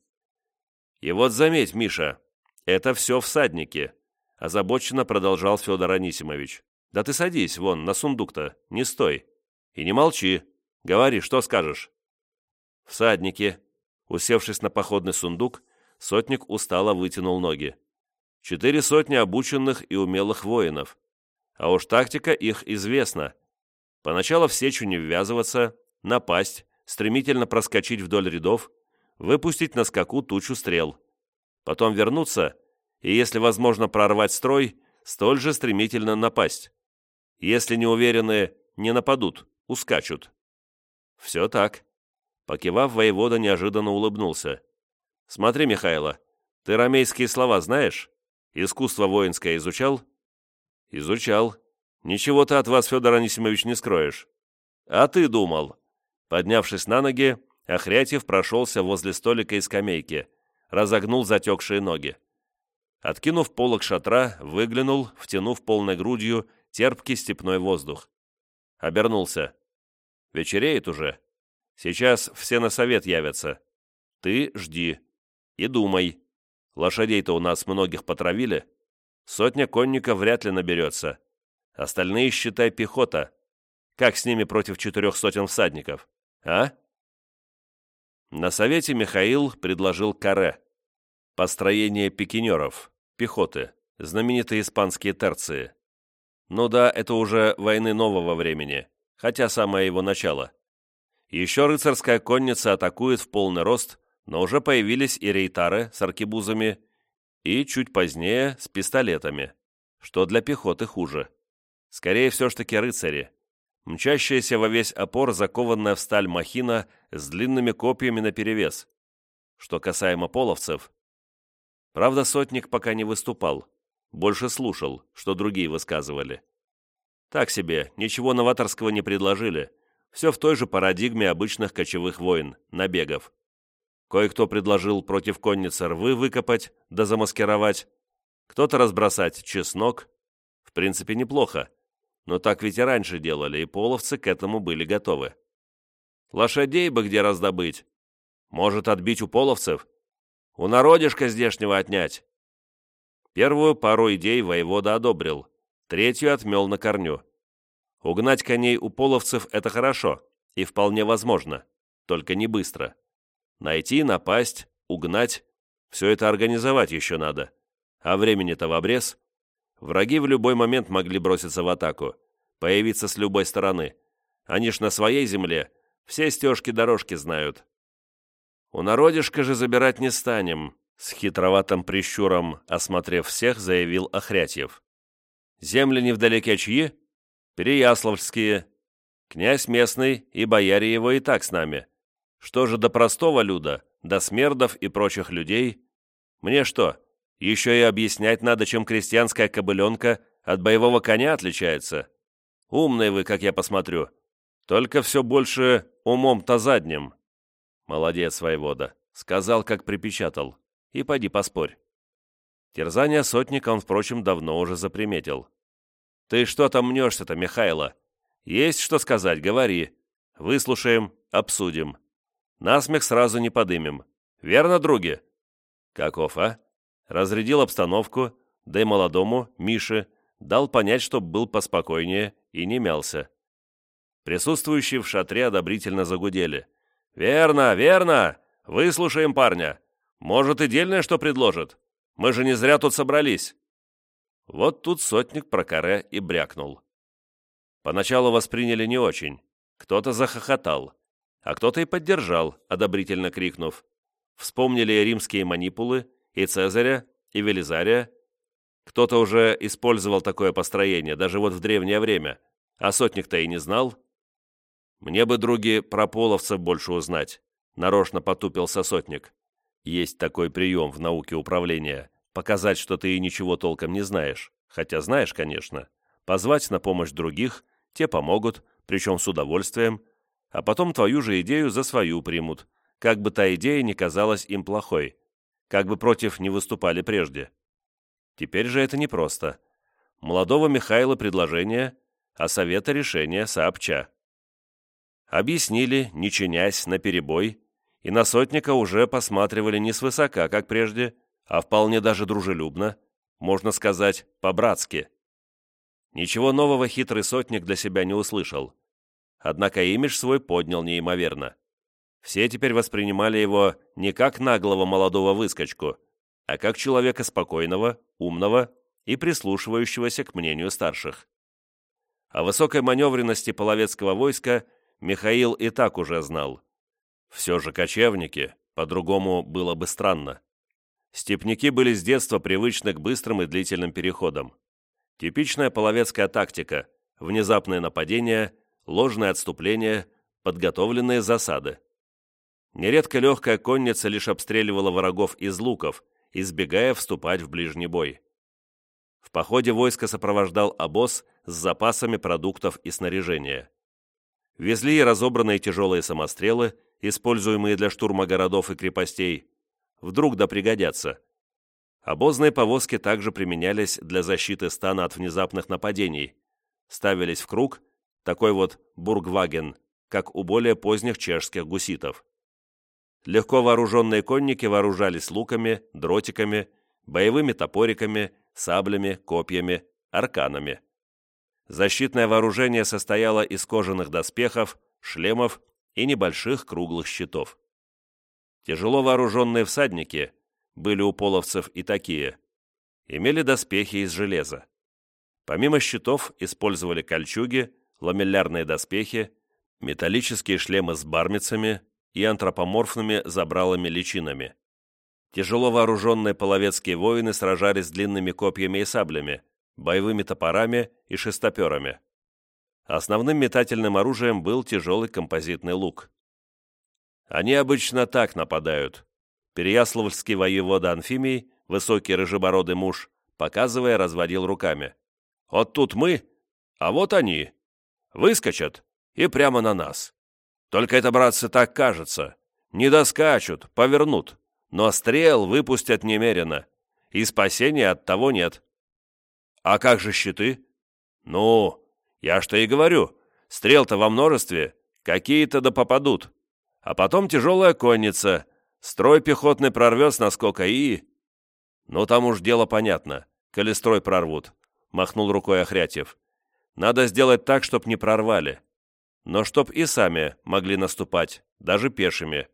«И вот заметь, Миша, это все всадники», — озабоченно продолжал Федор Анисимович. «Да ты садись, вон, на сундук-то, не стой. И не молчи. Говори, что скажешь?» «Всадники», — усевшись на походный сундук, сотник устало вытянул ноги. «Четыре сотни обученных и умелых воинов. А уж тактика их известна. Поначалу в сечу не ввязываться, напасть, стремительно проскочить вдоль рядов, выпустить на скаку тучу стрел. Потом вернуться и, если возможно, прорвать строй, столь же стремительно напасть. Если не уверены, не нападут, ускачут. Все так. Покивав, воевода неожиданно улыбнулся. Смотри, Михайло, ты ромейские слова знаешь? Искусство воинское изучал? Изучал. Ничего ты от вас, Федор Анисимович, не скроешь. А ты думал? Поднявшись на ноги, Охрятьев прошелся возле столика и скамейки, разогнул затекшие ноги. Откинув полок шатра, выглянул, втянув полной грудью терпкий степной воздух. Обернулся. Вечереет уже. Сейчас все на совет явятся. Ты жди. И думай. Лошадей-то у нас многих потравили. Сотня конников вряд ли наберется. Остальные, считай, пехота. Как с ними против четырех сотен всадников? А? На совете Михаил предложил каре. Построение пикинеров, пехоты, знаменитые испанские терции. Ну да, это уже войны нового времени, хотя самое его начало. Еще рыцарская конница атакует в полный рост, но уже появились и рейтары с аркебузами, и чуть позднее с пистолетами, что для пехоты хуже. Скорее все-таки рыцари. Мчащаяся во весь опор закованная в сталь махина с длинными копьями наперевес. Что касаемо половцев. Правда, сотник пока не выступал, больше слушал, что другие высказывали. Так себе, ничего новаторского не предложили. Все в той же парадигме обычных кочевых войн, набегов. Кое-кто предложил против конницы рвы выкопать да замаскировать, кто-то разбросать чеснок. В принципе, неплохо. Но так ведь и раньше делали, и половцы к этому были готовы. Лошадей бы где раздобыть. Может, отбить у половцев? У народишка здешнего отнять. Первую пару идей воевода одобрил, третью отмел на корню. Угнать коней у половцев – это хорошо и вполне возможно, только не быстро. Найти, напасть, угнать – все это организовать еще надо. А времени-то в обрез. Враги в любой момент могли броситься в атаку, появиться с любой стороны. Они ж на своей земле, все стежки-дорожки знают. У народишка же забирать не станем, с хитроватым прищуром, осмотрев всех, заявил Охрятьев. Земли невдалеке чьи? Переяславские. Князь местный и бояре его и так с нами. Что же до простого люда, до смердов и прочих людей? Мне что, еще и объяснять надо, чем крестьянская кобыленка от боевого коня отличается? Умные вы, как я посмотрю. Только все больше умом-то задним. Молодец, воевода. Сказал, как припечатал. И поди поспорь. Терзание сотника он, впрочем, давно уже заприметил. «Ты что там мнешься-то, Михайло? Есть что сказать, говори. Выслушаем, обсудим. Насмех сразу не подымем. Верно, други?» «Каков, а?» Разрядил обстановку, да и молодому, Мише, дал понять, чтоб был поспокойнее и не мялся. Присутствующие в шатре одобрительно загудели. «Верно, верно! Выслушаем парня. Может, и дельное что предложит? Мы же не зря тут собрались». Вот тут сотник про каре и брякнул. Поначалу восприняли не очень. Кто-то захохотал, а кто-то и поддержал, одобрительно крикнув. Вспомнили римские манипулы, и Цезаря, и Велизария. Кто-то уже использовал такое построение, даже вот в древнее время, а сотник-то и не знал. Мне бы, други, про половцев больше узнать, нарочно потупился сотник. Есть такой прием в науке управления – показать, что ты и ничего толком не знаешь, хотя знаешь, конечно, позвать на помощь других, те помогут, причем с удовольствием, а потом твою же идею за свою примут, как бы та идея не казалась им плохой, как бы против не выступали прежде. Теперь же это непросто. Молодого Михаила предложение, а совета решение сообща. Объяснили, не чинясь, наперебой, и на сотника уже посматривали не свысока, как прежде, а вполне даже дружелюбно, можно сказать, по-братски. Ничего нового хитрый сотник для себя не услышал, однако имидж свой поднял неимоверно. Все теперь воспринимали его не как наглого молодого выскочку, а как человека спокойного, умного и прислушивающегося к мнению старших. О высокой маневренности половецкого войска Михаил и так уже знал. Все же кочевники, по-другому было бы странно. Степняки были с детства привычны к быстрым и длительным переходам. Типичная половецкая тактика – внезапное нападение, ложное отступление, подготовленные засады. Нередко легкая конница лишь обстреливала врагов из луков, избегая вступать в ближний бой. В походе войско сопровождал обоз с запасами продуктов и снаряжения. Везли и разобранные тяжелые самострелы, используемые для штурма городов и крепостей. Вдруг да пригодятся. Обозные повозки также применялись для защиты стана от внезапных нападений. Ставились в круг, такой вот бургваген, как у более поздних чешских гуситов. Легко вооруженные конники вооружались луками, дротиками, боевыми топориками, саблями, копьями, арканами. Защитное вооружение состояло из кожаных доспехов, шлемов и небольших круглых щитов. Тяжело вооруженные всадники были у половцев и такие, имели доспехи из железа. Помимо щитов использовали кольчуги, ламеллярные доспехи, металлические шлемы с бармицами и антропоморфными забралами-личинами. Тяжело вооруженные половецкие воины сражались длинными копьями и саблями, боевыми топорами и шестоперами. Основным метательным оружием был тяжелый композитный лук. Они обычно так нападают. Переяславльский воевода Анфимий, высокий рыжебородый муж, показывая, разводил руками. «Вот тут мы, а вот они. Выскочат и прямо на нас. Только это, братцы, так кажется. Не доскачут, повернут, но стрел выпустят немерено, и спасения от того нет. А как же щиты? Ну, я что и говорю, стрел-то во множестве, какие-то да попадут. А потом тяжелая конница, строй пехотный прорвет насколько и... Ну, там уж дело понятно, коли строй прорвут, махнул рукой Охрятьев. Надо сделать так, чтоб не прорвали но чтоб и сами могли наступать, даже пешими.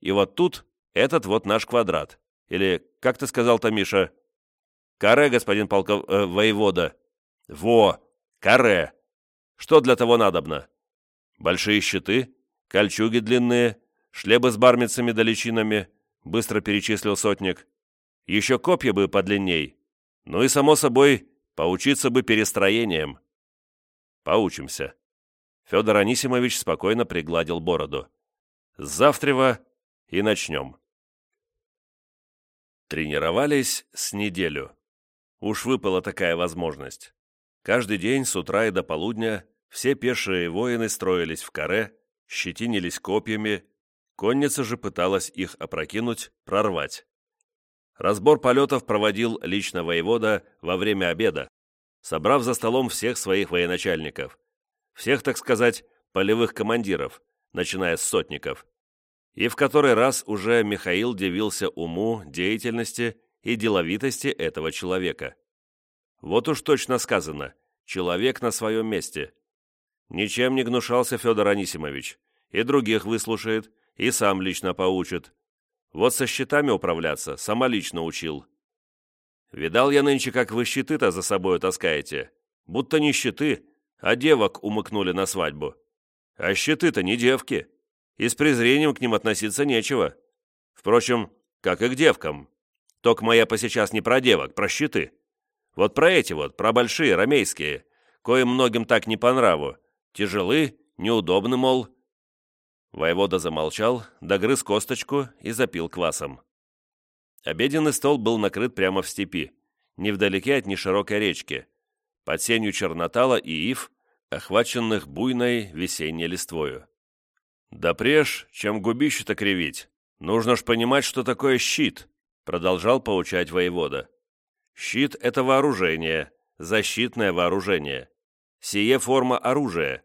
И вот тут этот вот наш квадрат. Или, как ты сказал-то, Миша? Каре, господин полков... Э, воевода. Во! Каре! Что для того надобно? Большие щиты, кольчуги длинные, шлебы с бармицами да личинами, быстро перечислил сотник. Еще копья бы подлинней. Ну и, само собой, поучиться бы перестроением. Поучимся. Федор Анисимович спокойно пригладил бороду. «С завтрева и начнем». Тренировались с неделю. Уж выпала такая возможность. Каждый день с утра и до полудня все пешие воины строились в каре, щетинились копьями, конница же пыталась их опрокинуть, прорвать. Разбор полетов проводил лично воевода во время обеда, собрав за столом всех своих военачальников, всех, так сказать, полевых командиров, начиная с сотников. И в который раз уже Михаил дивился уму, деятельности и деловитости этого человека. Вот уж точно сказано, человек на своем месте. Ничем не гнушался Федор Анисимович, и других выслушает, и сам лично поучит. Вот со щитами управляться самолично учил. Видал я нынче, как вы щиты-то за собой таскаете. Будто не щиты, а девок умыкнули на свадьбу. А щиты-то не девки, и с презрением к ним относиться нечего. Впрочем, как и к девкам. Только моя посейчас не про девок, про щиты. Вот про эти вот, про большие, ромейские, коим многим так не по нраву. Тяжелы, неудобны, мол. Воевода замолчал, догрыз косточку и запил квасом. Обеденный стол был накрыт прямо в степи, невдалеке от неширокой речки, под сенью чернотала и ив, охваченных буйной весенней листвою. «Да преж, чем губище-то кривить, нужно ж понимать, что такое щит», продолжал поучать воевода. «Щит — это вооружение, защитное вооружение. Сие форма оружия.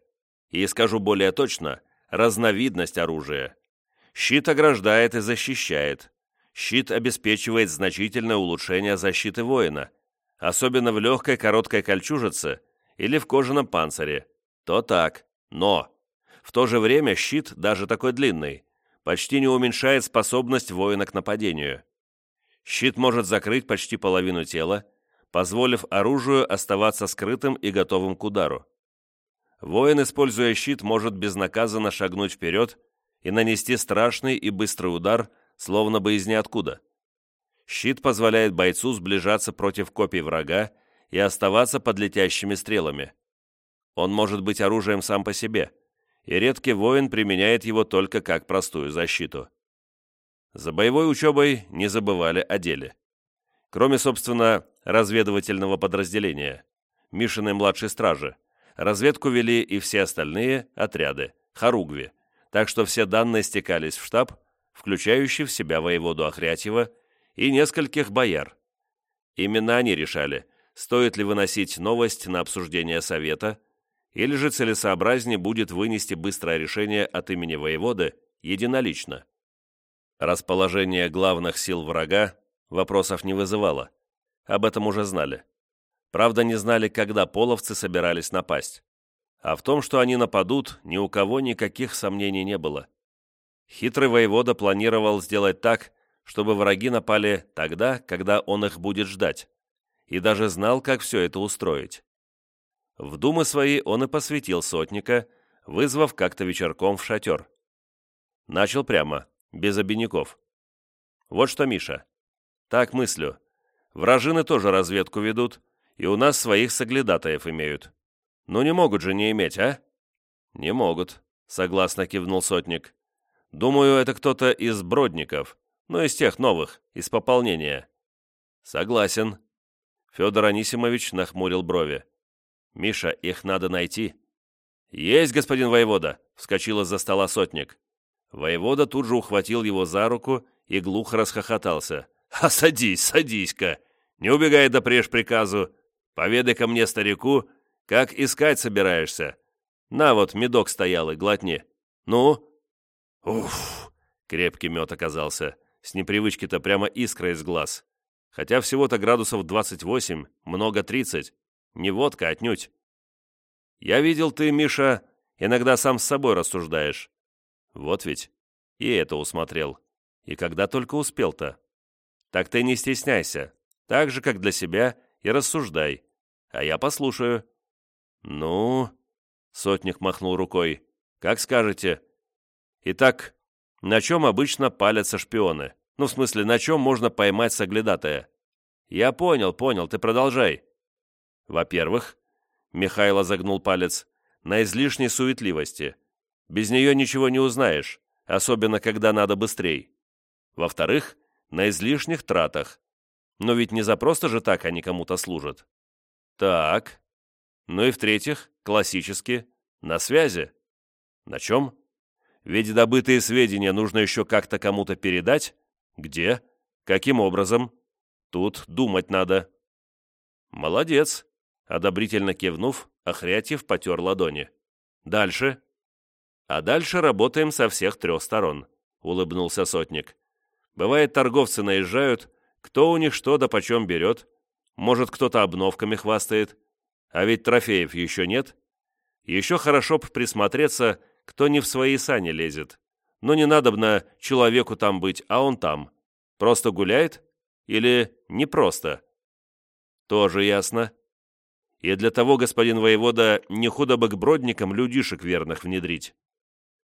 И, скажу более точно, разновидность оружия. Щит ограждает и защищает. Щит обеспечивает значительное улучшение защиты воина – особенно в легкой короткой кольчужице или в кожаном панцире, то так, но в то же время щит, даже такой длинный, почти не уменьшает способность воина к нападению. Щит может закрыть почти половину тела, позволив оружию оставаться скрытым и готовым к удару. Воин, используя щит, может безнаказанно шагнуть вперед и нанести страшный и быстрый удар, словно бы из ниоткуда. Щит позволяет бойцу сближаться против копий врага и оставаться под летящими стрелами. Он может быть оружием сам по себе, и редкий воин применяет его только как простую защиту. За боевой учебой не забывали о деле. Кроме, собственно, разведывательного подразделения, Мишиной младшей стражи, разведку вели и все остальные отряды, Харугви, так что все данные стекались в штаб, включающий в себя воеводу Охрятьева и нескольких бояр. Именно они решали, стоит ли выносить новость на обсуждение Совета, или же целесообразнее будет вынести быстрое решение от имени воеводы единолично. Расположение главных сил врага вопросов не вызывало. Об этом уже знали. Правда, не знали, когда половцы собирались напасть. А в том, что они нападут, ни у кого никаких сомнений не было. Хитрый воевода планировал сделать так, чтобы враги напали тогда, когда он их будет ждать, и даже знал, как все это устроить. В думы свои он и посвятил сотника, вызвав как-то вечерком в шатер. Начал прямо, без обиняков. «Вот что, Миша, так мыслю. Вражины тоже разведку ведут, и у нас своих соглядатаев имеют. Ну не могут же не иметь, а?» «Не могут», — согласно кивнул сотник. «Думаю, это кто-то из бродников, ну, из тех новых, из пополнения». «Согласен». Федор Анисимович нахмурил брови. «Миша, их надо найти». «Есть, господин воевода!» — вскочил из-за стола сотник. Воевода тут же ухватил его за руку и глухо расхохотался. «А садись, садись-ка! Не убегай до преж приказу! Поведай-ка мне, старику, как искать собираешься. На вот, медок стоял и глотни. Ну?» «Уф!» — крепкий мед оказался. С непривычки-то прямо искра из глаз. Хотя всего-то градусов 28, много 30. Не водка отнюдь. Я видел, ты, Миша, иногда сам с собой рассуждаешь. Вот ведь. И это усмотрел. И когда только успел-то. Так ты не стесняйся. Так же, как для себя, и рассуждай. А я послушаю. Ну, сотник махнул рукой. Как скажете. Итак, на чем обычно палятся шпионы? Ну, в смысле, на чем можно поймать соглядатая? Я понял, понял, ты продолжай. Во-первых, Михайло загнул палец, на излишней суетливости. Без нее ничего не узнаешь, особенно когда надо быстрей. Во-вторых, на излишних тратах. Но ведь не за просто же так они кому-то служат. Так. Ну и в-третьих, классически, на связи. На чем? Ведь добытые сведения нужно еще как-то кому-то передать. Где? Каким образом? Тут думать надо. Молодец. Одобрительно кивнув, Охрятьев потер ладони. Дальше. А дальше работаем со всех трех сторон, улыбнулся сотник. Бывает, торговцы наезжают, кто у них что да почем берет. Может, кто-то обновками хвастает. А ведь трофеев еще нет. Еще хорошо б присмотреться, кто не в свои сани лезет. Но не надобно человеку там быть, а он там. Просто гуляет? Или не просто? Тоже ясно. И для того, господин воевода, не худо бы к бродникам людишек верных внедрить.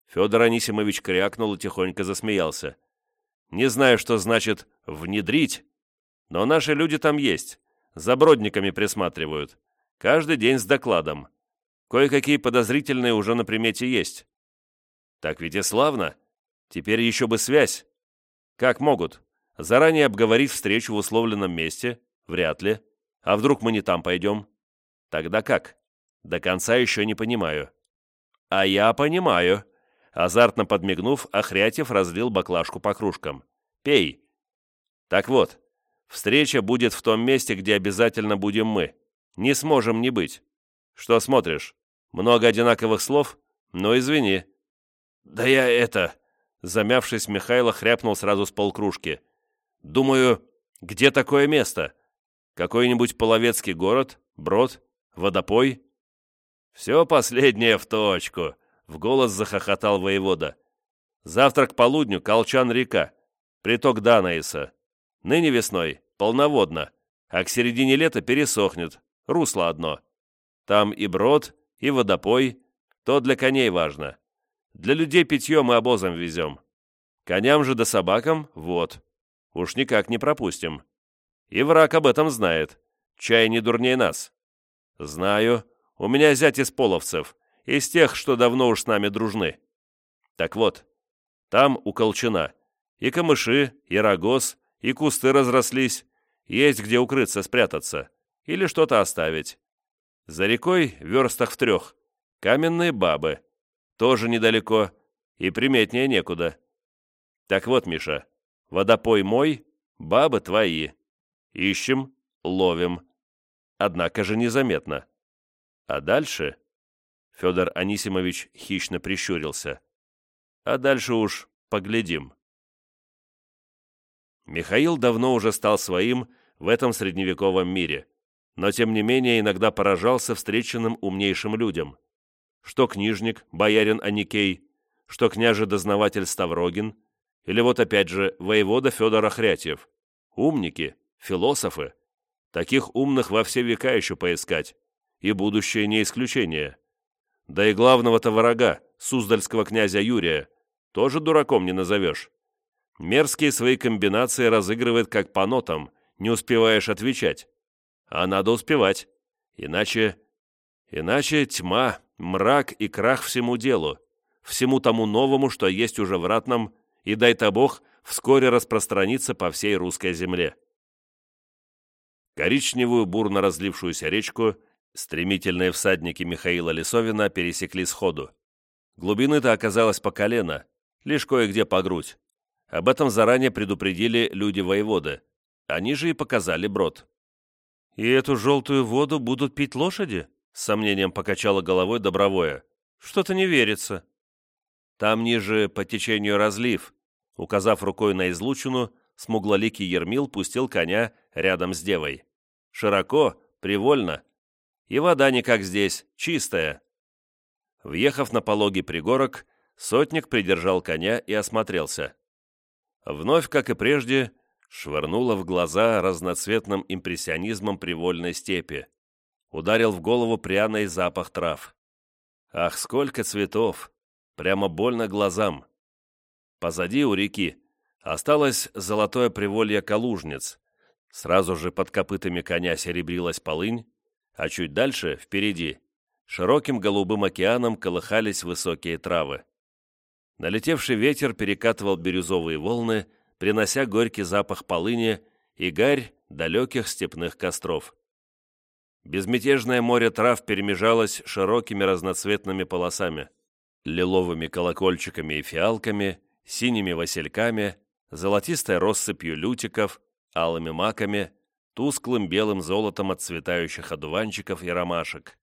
Федор Анисимович крякнул и тихонько засмеялся. Не знаю, что значит «внедрить», но наши люди там есть, за бродниками присматривают. Каждый день с докладом. Кое-какие подозрительные уже на примете есть. Так ведь и славно. Теперь еще бы связь. Как могут? Заранее обговорить встречу в условленном месте? Вряд ли. А вдруг мы не там пойдем? Тогда как? До конца еще не понимаю. А я понимаю. Азартно подмигнув, Охрятьев разлил баклажку по кружкам. Пей. Так вот, встреча будет в том месте, где обязательно будем мы. Не сможем не быть. Что смотришь? Много одинаковых слов? Ну, извини. Да я это... Замявшись, Михайло хряпнул сразу с полкружки. «Думаю, где такое место? Какой-нибудь половецкий город? Брод? Водопой?» «Все последнее в точку», — в голос захохотал воевода. «Завтра к полудню Колчан-река, приток Данаиса. Ныне весной, полноводно, а к середине лета пересохнет, русло одно. Там и брод, и водопой, то для коней важно. Для людей питье мы обозом везем. Коням же да собакам — вот. Уж никак не пропустим. И враг об этом знает. Чай не дурнее нас. Знаю. У меня зять из половцев, из тех, что давно уж с нами дружны. Так вот, там у Колчина и камыши, и рогоз, и кусты разрослись, есть где укрыться, спрятаться или что-то оставить. За рекой, верстах в трех, каменные бабы, тоже недалеко, и приметнее некуда. Так вот, Миша, водопой мой, бабы твои. Ищем, ловим. Однако же незаметно. А дальше... Федор Анисимович хищно прищурился. А дальше уж поглядим. Михаил давно уже стал своим в этом средневековом мире, но тем не менее иногда поражался встреченным умнейшим людям. Что книжник, боярин Аникей, что княже-дознаватель Ставрогин, Или вот опять же воевода Федор Охрятьев. Умники, философы. Таких умных во все века еще поискать. И будущее не исключение. Да и главного-то врага, суздальского князя Юрия, тоже дураком не назовешь. Мерзкие свои комбинации разыгрывает как по нотам, не успеваешь отвечать. А надо успевать. Иначе... Иначе тьма, мрак и крах всему делу, всему тому новому, что есть уже в ратном, и, дай-то Бог, вскоре распространится по всей русской земле. Коричневую, бурно разлившуюся речку стремительные всадники Михаила Лисовина пересекли сходу. Глубины-то оказалось по колено, лишь кое-где по грудь. Об этом заранее предупредили люди-воеводы. Они же и показали брод. «И эту желтую воду будут пить лошади?» С сомнением покачала головой Добровое. «Что-то не верится». Там ниже по течению разлив. Указав рукой на излучину, смуглоликий Ермил пустил коня рядом с девой. Широко, привольно. И вода не как здесь, чистая. Въехав на пологий пригорок, сотник придержал коня и осмотрелся. Вновь, как и прежде, швырнуло в глаза разноцветным импрессионизмом привольной степи. Ударил в голову пряный запах трав. Ах, сколько цветов! Прямо больно глазам. Позади у реки осталось золотое приволье калужниц. Сразу же под копытами коня серебрилась полынь, а чуть дальше, впереди, широким голубым океаном колыхались высокие травы. Налетевший ветер перекатывал бирюзовые волны, принося горький запах полыни и гарь далеких степных костров. Безмятежное море трав перемежалось широкими разноцветными полосами, лиловыми колокольчиками и фиалками, синими васильками, золотистой россыпью лютиков, алыми маками, тусклым белым золотом отцветающих одуванчиков и ромашек.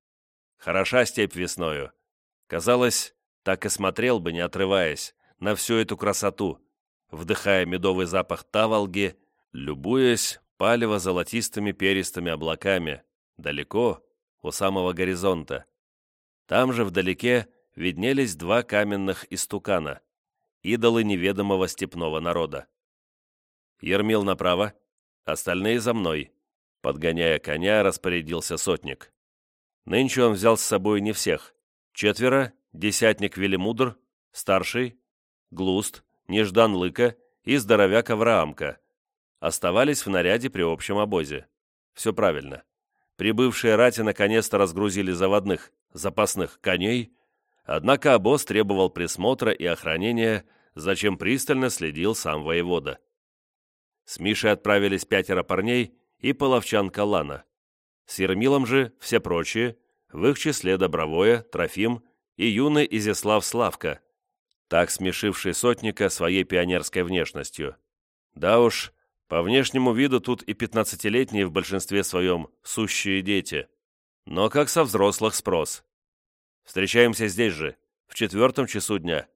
Хороша степь весною. Казалось, так и смотрел бы, не отрываясь, на всю эту красоту, вдыхая медовый запах таволги, любуясь палево-золотистыми перистыми облаками, далеко, у самого горизонта. Там же вдалеке виднелись два каменных истукана, идолы неведомого степного народа. Ермил направо, остальные за мной. Подгоняя коня, распорядился сотник. Нынче он взял с собой не всех. Четверо, десятник Велимудр, старший, Глуст, Неждан Лыка и здоровяк Авраамка. Оставались в наряде при общем обозе. Все правильно. Прибывшие рати наконец-то разгрузили заводных, запасных коней, однако обоз требовал присмотра и охранения, зачем пристально следил сам воевода. С Мишей отправились пятеро парней и половчанка Лана. С Ермилом же все прочие, в их числе Добровое, Трофим и юный Изяслав Славка, так смешивший сотника своей пионерской внешностью. Да уж, по внешнему виду тут и пятнадцатилетние в большинстве своем сущие дети. Но как со взрослых спрос. Встречаемся здесь же, в четвертом часу дня.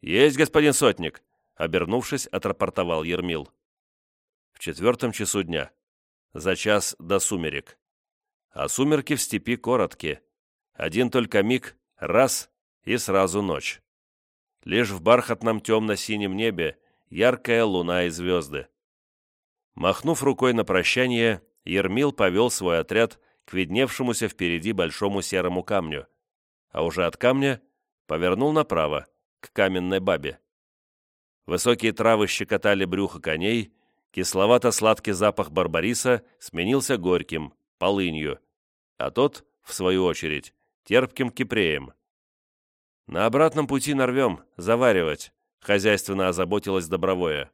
«Есть, господин сотник!» — обернувшись, отрапортовал Ермил в четвертом часу дня, за час до сумерек. А сумерки в степи короткие. Один только миг, раз, и сразу ночь. Лишь в бархатном темно-синем небе яркая луна и звезды. Махнув рукой на прощание, Ермил повел свой отряд к видневшемуся впереди большому серому камню, а уже от камня повернул направо, к каменной бабе. Высокие травы щекотали брюхо коней, Кисловато-сладкий запах барбариса сменился горьким, полынью, а тот, в свою очередь, терпким кипреем. «На обратном пути нарвем, заваривать», — хозяйственно озаботилась Добровое.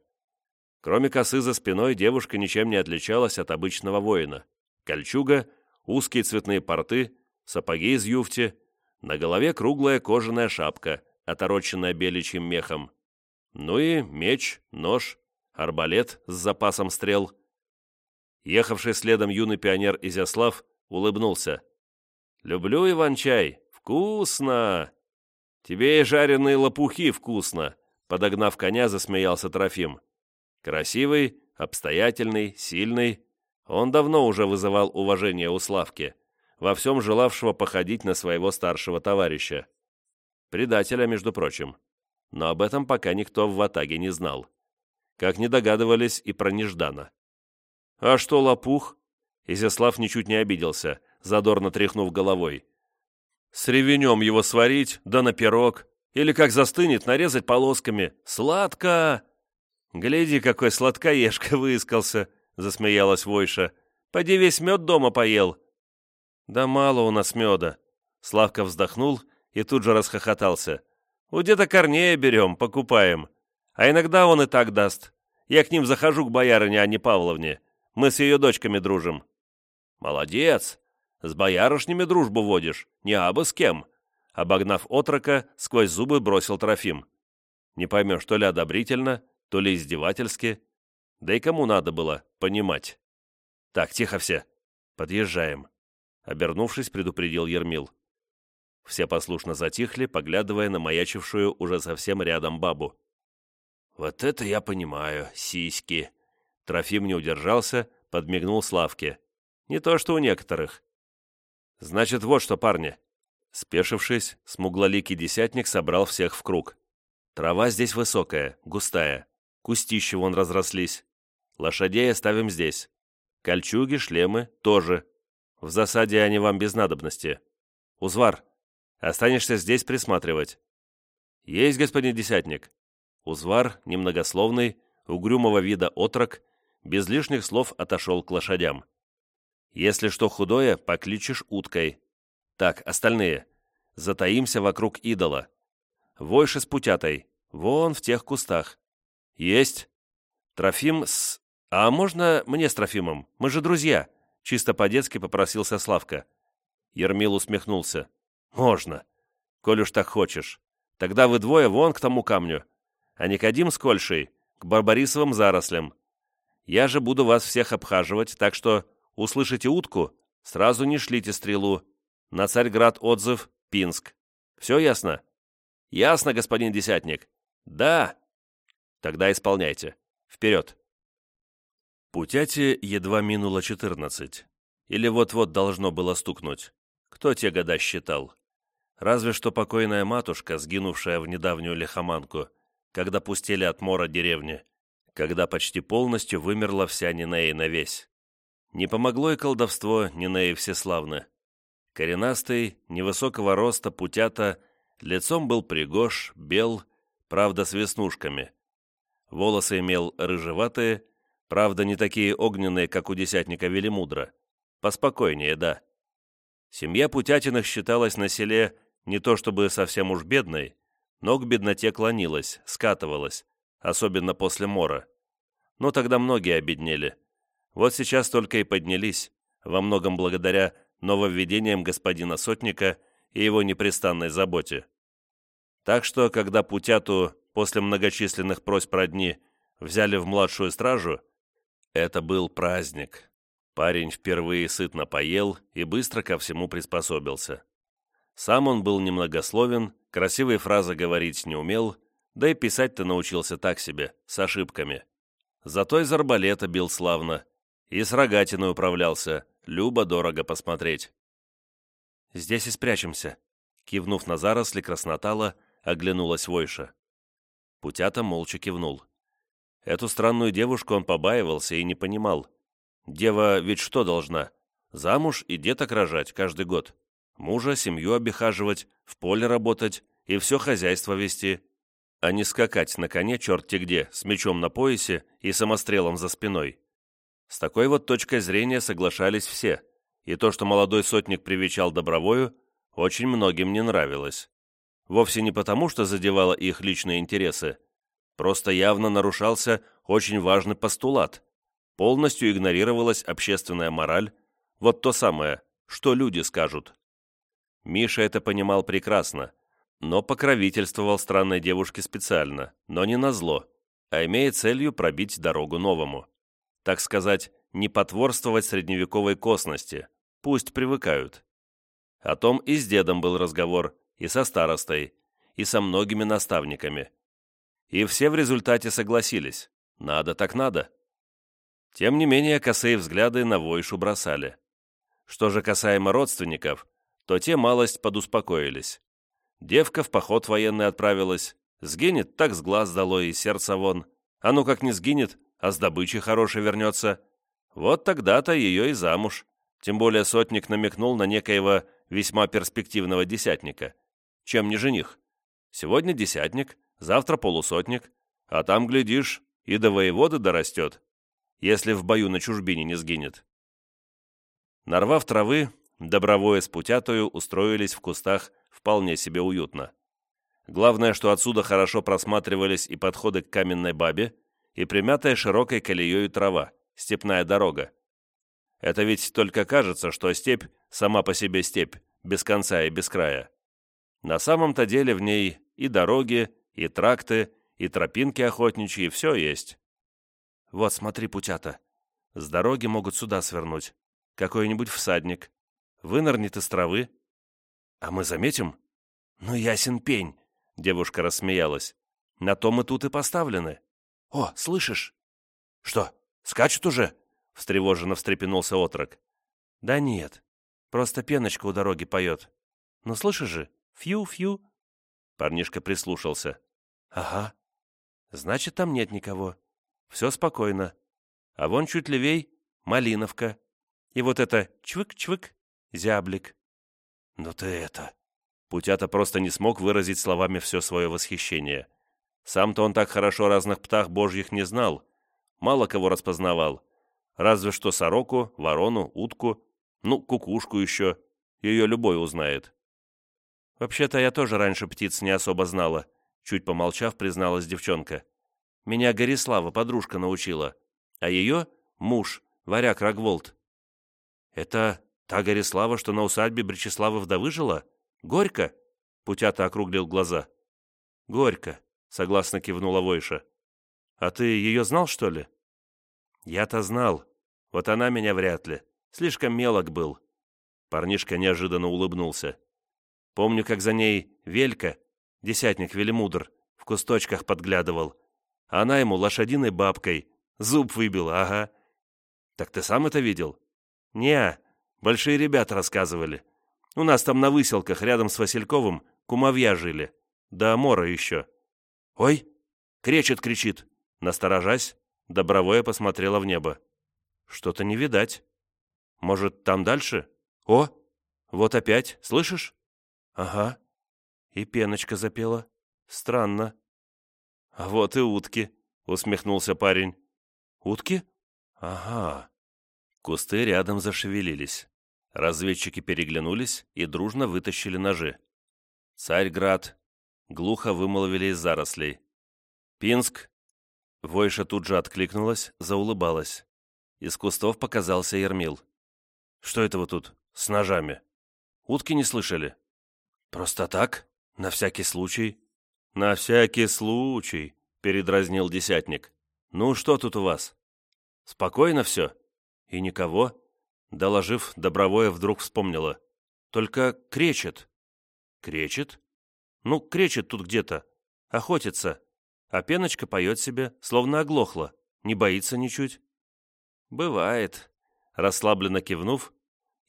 Кроме косы за спиной, девушка ничем не отличалась от обычного воина. Кольчуга, узкие цветные порты, сапоги из юфти, на голове круглая кожаная шапка, отороченная беличьим мехом. Ну и меч, нож, арбалет с запасом стрел. Ехавший следом юный пионер Изяслав улыбнулся. «Люблю иван-чай. Вкусно!» «Тебе и жареные лопухи вкусно!» Подогнав коня, засмеялся Трофим. Красивый, обстоятельный, сильный. Он давно уже вызывал уважение у Славки, во всем желавшего походить на своего старшего товарища. Предателя, между прочим. но об этом пока никто в Ватаге не знал. Как не догадывались и про Неждана. «А что, лопух?» Изяслав ничуть не обиделся, задорно тряхнув головой. «С ревенем его сварить, да на пирог. Или как застынет, нарезать полосками. Сладко!» «Гляди, какой сладкоежка выискался!» — засмеялась Войша. «Поди весь мед дома поел». «Да мало у нас меда». Славка вздохнул и тут же расхохотался. «У деда Корнея берем, покупаем. А иногда он и так даст. Я к ним захожу к боярине Анне Павловне. Мы с ее дочками дружим». «Молодец! С боярышнями дружбу водишь, не абы с кем!» Обогнав отрока, сквозь зубы бросил Трофим. Не поймешь, то ли одобрительно, то ли издевательски. Да и кому надо было понимать. «Так, тихо все. Подъезжаем», — обернувшись, предупредил Ермил. Все послушно затихли, поглядывая на маячившую уже совсем рядом бабу. «Вот это я понимаю, сиськи!» Трофим не удержался, подмигнул Славке. «Не то, что у некоторых». «Значит, вот что, парни». Спешившись, смуглоликий десятник собрал всех в круг. «Трава здесь высокая, густая. Кустищи вон разрослись. Лошадей оставим здесь. Кольчуги, шлемы тоже. В засаде они вам без надобности. Узвар, останешься здесь присматривать. Есть, господин десятник. Узвар, немногословный, угрюмого вида отрок, без лишних слов отошел к лошадям. Если что худое, покличешь уткой. Так, остальные. Затаимся вокруг идола. Войши с путятой. Вон в тех кустах. «Есть. Трофим с... А можно мне с Трофимом? Мы же друзья!» Чисто по-детски попросился Славка. Ермил усмехнулся. «Можно. Коль уж так хочешь. Тогда вы двое вон к тому камню. А Никодим с Кольшей к Барбарисовым зарослям. Я же буду вас всех обхаживать, так что услышите утку, сразу не шлите стрелу. На Царьград отзыв Пинск. Все ясно?» «Ясно, господин Десятник?» «Да!» Тогда исполняйте. Вперед!» Путяти едва минуло четырнадцать. Или вот-вот должно было стукнуть. Кто те года считал? Разве что покойная матушка, сгинувшая в недавнюю лихоманку, когда пустели от мора деревни, когда почти полностью вымерла вся Нинея весь. Не помогло и колдовство Нинеи Всеславны. Коренастый, невысокого роста, путята, лицом был пригож, бел, правда, с веснушками. Волосы имел рыжеватые, правда, не такие огненные, как у десятника Велимудра. Поспокойнее, да. Семья Путятиных считалась на селе не то чтобы совсем уж бедной, но к бедноте клонилась, скатывалась, особенно после мора. Но тогда многие обеднели. Вот сейчас только и поднялись, во многом благодаря нововведениям господина Сотника и его непрестанной заботе. Так что, когда Путяту после многочисленных просьб родни взяли в младшую стражу, это был праздник. Парень впервые сытно поел и быстро ко всему приспособился. Сам он был немногословен, красивые фразы говорить не умел, да и писать-то научился так себе, с ошибками. Зато из арбалета бил славно, и с рогатиной управлялся, любо-дорого посмотреть. «Здесь и спрячемся», — кивнув на заросли краснотала, оглянулась Войша. Путята молча кивнул. Эту странную девушку он побаивался и не понимал. Дева ведь что должна? Замуж и деток рожать каждый год. Мужа, семью обихаживать, в поле работать и все хозяйство вести. А не скакать на коне черти где, с мечом на поясе и самострелом за спиной. С такой вот точкой зрения соглашались все, и то, что молодой сотник привечал добровою, очень многим не нравилось. Вовсе не потому, что задевало их личные интересы. Просто явно нарушался очень важный постулат. Полностью игнорировалась общественная мораль, вот то самое, что люди скажут. Миша это понимал прекрасно, но покровительствовал странной девушке специально, но не на зло, а имея целью пробить дорогу новому. Так сказать, не потворствовать средневековой косности, пусть привыкают. О том и с дедом был разговор, и со старостой, и со многими наставниками. И все в результате согласились. Надо так надо. Тем не менее, косые взгляды на Войшу бросали. Что же касаемо родственников, то те малость подуспокоились. Девка в поход военный отправилась, Сгинет, так с глаз долой и сердце вон. А ну как не сгинет, а с добычей хорошей вернется. Вот тогда-то ее и замуж. Тем более сотник намекнул на некоего весьма перспективного десятника. Чем не жених? Сегодня десятник, завтра полусотник, а там, глядишь, и до воеводы дорастет, если в бою на чужбине не сгинет. Нарвав травы, добровое с путятою устроились в кустах вполне себе уютно. Главное, что отсюда хорошо просматривались и подходы к каменной бабе, и примятая широкой колеей трава, степная дорога. Это ведь только кажется, что степь сама по себе степь, без конца и без края. На самом-то деле в ней и дороги, и тракты, и тропинки охотничьи, все есть. Вот смотри, путята, с дороги могут сюда свернуть. Какой-нибудь всадник. Вынырнет из травы. А мы заметим? Ну, ясен пень, девушка рассмеялась. На то мы тут и поставлены. О, слышишь? Что, скачут уже? Встревоженно встрепенулся отрок. Да нет, просто пеночка у дороги поет. Ну, слышишь же, фью-фью. Парнишка прислушался. Ага. Значит, там нет никого. Все спокойно. А вон чуть левей — Малиновка. И вот это чвык-чвык — зяблик. Ну ты это... Путята просто не смог выразить словами все свое восхищение. Сам-то он так хорошо разных птах божьих не знал, мало кого распознавал. Разве что сороку, ворону, утку, ну, кукушку еще. Ее любой узнает. Вообще-то я тоже раньше птиц не особо знала, чуть помолчав, призналась девчонка. Меня Горислава, подружка, научила, а ее — муж, варяг Рогволд. Это та Горислава, что на усадьбе Бречеслава вдовы жила? Горько? Путята округлил глаза. Горько, согласно кивнула Войша. А ты ее знал, что ли? Я-то знал. Вот она меня вряд ли. Слишком мелок был. Парнишка неожиданно улыбнулся. Помню, как за ней Велька, десятник Велимудр, в кусточках подглядывал. Она ему лошадиной бабкой. Зуб выбила, ага. Так ты сам это видел? не большие ребята рассказывали. У нас там на выселках рядом с Васильковым кумовья жили. Да Мора еще. Ой, кречет кричит. Насторожась, Добровое посмотрела в небо. Что-то не видать. Может, там дальше? О, вот опять, слышишь? Ага. И пеночка запела. Странно. А вот и утки, усмехнулся парень. Утки? Ага. Кусты рядом зашевелились. Разведчики переглянулись и дружно вытащили ножи. «Царьград!» — глухо вымолвили из зарослей. «Пинск!» Войша тут же откликнулась, заулыбалась. Из кустов показался Ермил. «Что это вы тут, с ножами? Утки не слышали?» «Просто так? На всякий случай?» «На всякий случай», — передразнил десятник. «Ну, что тут у вас?» «Спокойно все?» «И никого?» Доложив, Добровое вдруг вспомнила. «Только кречет». «Кречет?» «Ну, кречет тут где-то. Охотится. А пеночка поет себе, словно оглохла. Не боится ничуть». «Бывает». Расслабленно кивнув,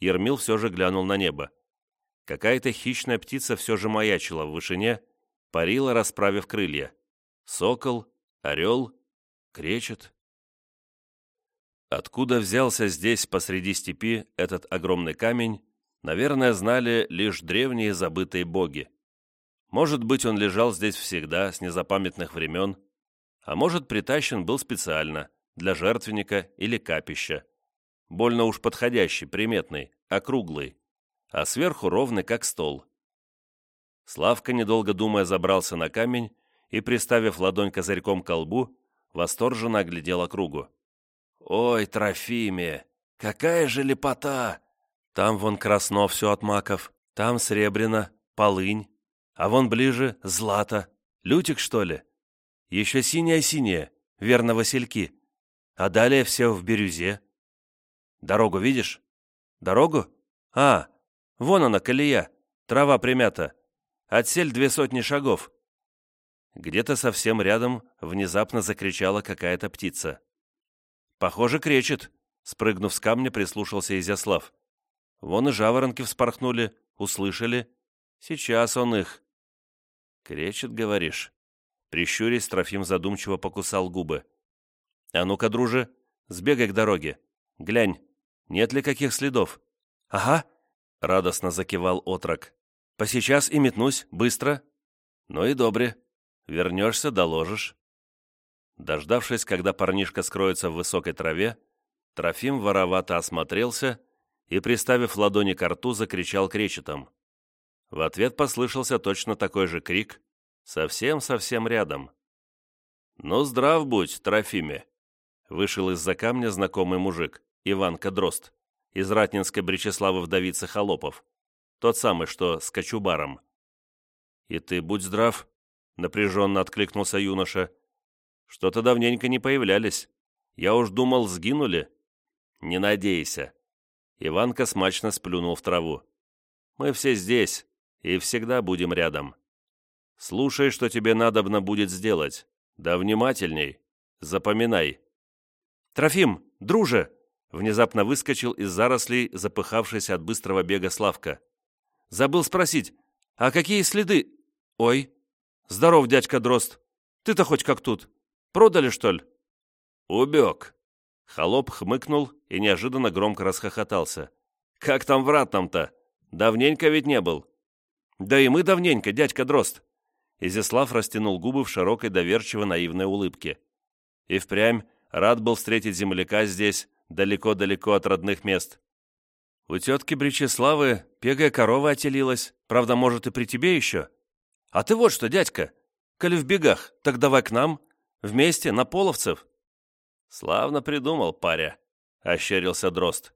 Ермил все же глянул на небо. Какая-то хищная птица все же маячила в вышине, парила, расправив крылья. Сокол, орел, кречет. Откуда взялся здесь, посреди степи, этот огромный камень, наверное, знали лишь древние забытые боги. Может быть, он лежал здесь всегда, с незапамятных времен, а может, притащен был специально, для жертвенника или капища. Больно уж подходящий, приметный, округлый, а сверху ровный, как стол. Славка, недолго думая, забрался на камень и, приставив ладонь козырьком к колбу, восторженно оглядел округу. «Ой, Трофиме, какая же лепота! Там вон красно все от маков, там сребрено, полынь, а вон ближе злато. Лютик, что ли? Еще синяя-синяя, верно, васильки. А далее все в бирюзе. Дорогу видишь? Дорогу? А, вон она, колея, трава примята. Отсель две сотни шагов. Где-то совсем рядом внезапно закричала какая-то птица. «Похоже, кречет», — спрыгнув с камня, прислушался Изяслав. «Вон и жаворонки вспорхнули, услышали. Сейчас он их». «Кречет, говоришь?» Прищурясь, Трофим задумчиво покусал губы. «А ну-ка, друже, сбегай к дороге. Глянь, нет ли каких следов?» «Ага», — радостно закивал отрок. «Посейчас и метнусь, быстро». «Ну и добре. Вернешься, доложишь». Дождавшись, когда парнишка скроется в высокой траве, Трофим воровато осмотрелся и, приставив ладони к рту, закричал кречетом. В ответ послышался точно такой же крик, совсем-совсем рядом. «Ну, здрав будь, Трофиме!» Вышел из-за камня знакомый мужик, Иванка Дрозд, из Ратнинской Бречеславы вдовицы Холопов, тот самый, что с кочубаром. «И ты будь здрав», — напряженно откликнулся юноша. «Что-то давненько не появлялись. Я уж думал, сгинули». «Не надейся». Иванка смачно сплюнул в траву. «Мы все здесь, и всегда будем рядом. Слушай, что тебе надобно будет сделать. Да внимательней. Запоминай. «Трофим, друже!» Внезапно выскочил из зарослей, запыхавшийся от быстрого бега Славка. «Забыл спросить, а какие следы...» «Ой, здоров, дядька Дрозд. Ты-то хоть как тут? Продали, что ли?» «Убег!» Холоп хмыкнул и неожиданно громко расхохотался. «Как там в ратном-то? Давненько ведь не был». «Да и мы давненько, дядька Дрозд!» Изяслав растянул губы в широкой доверчиво-наивной улыбке. И впрямь рад был встретить земляка здесь, далеко-далеко от родных мест. У тетки Бричеславы пегая корова отелилась, правда, может, и при тебе еще. А ты вот что, дядька, коли в бегах, так давай к нам, вместе, на половцев. Славно придумал, паря, — ощерился Дрозд.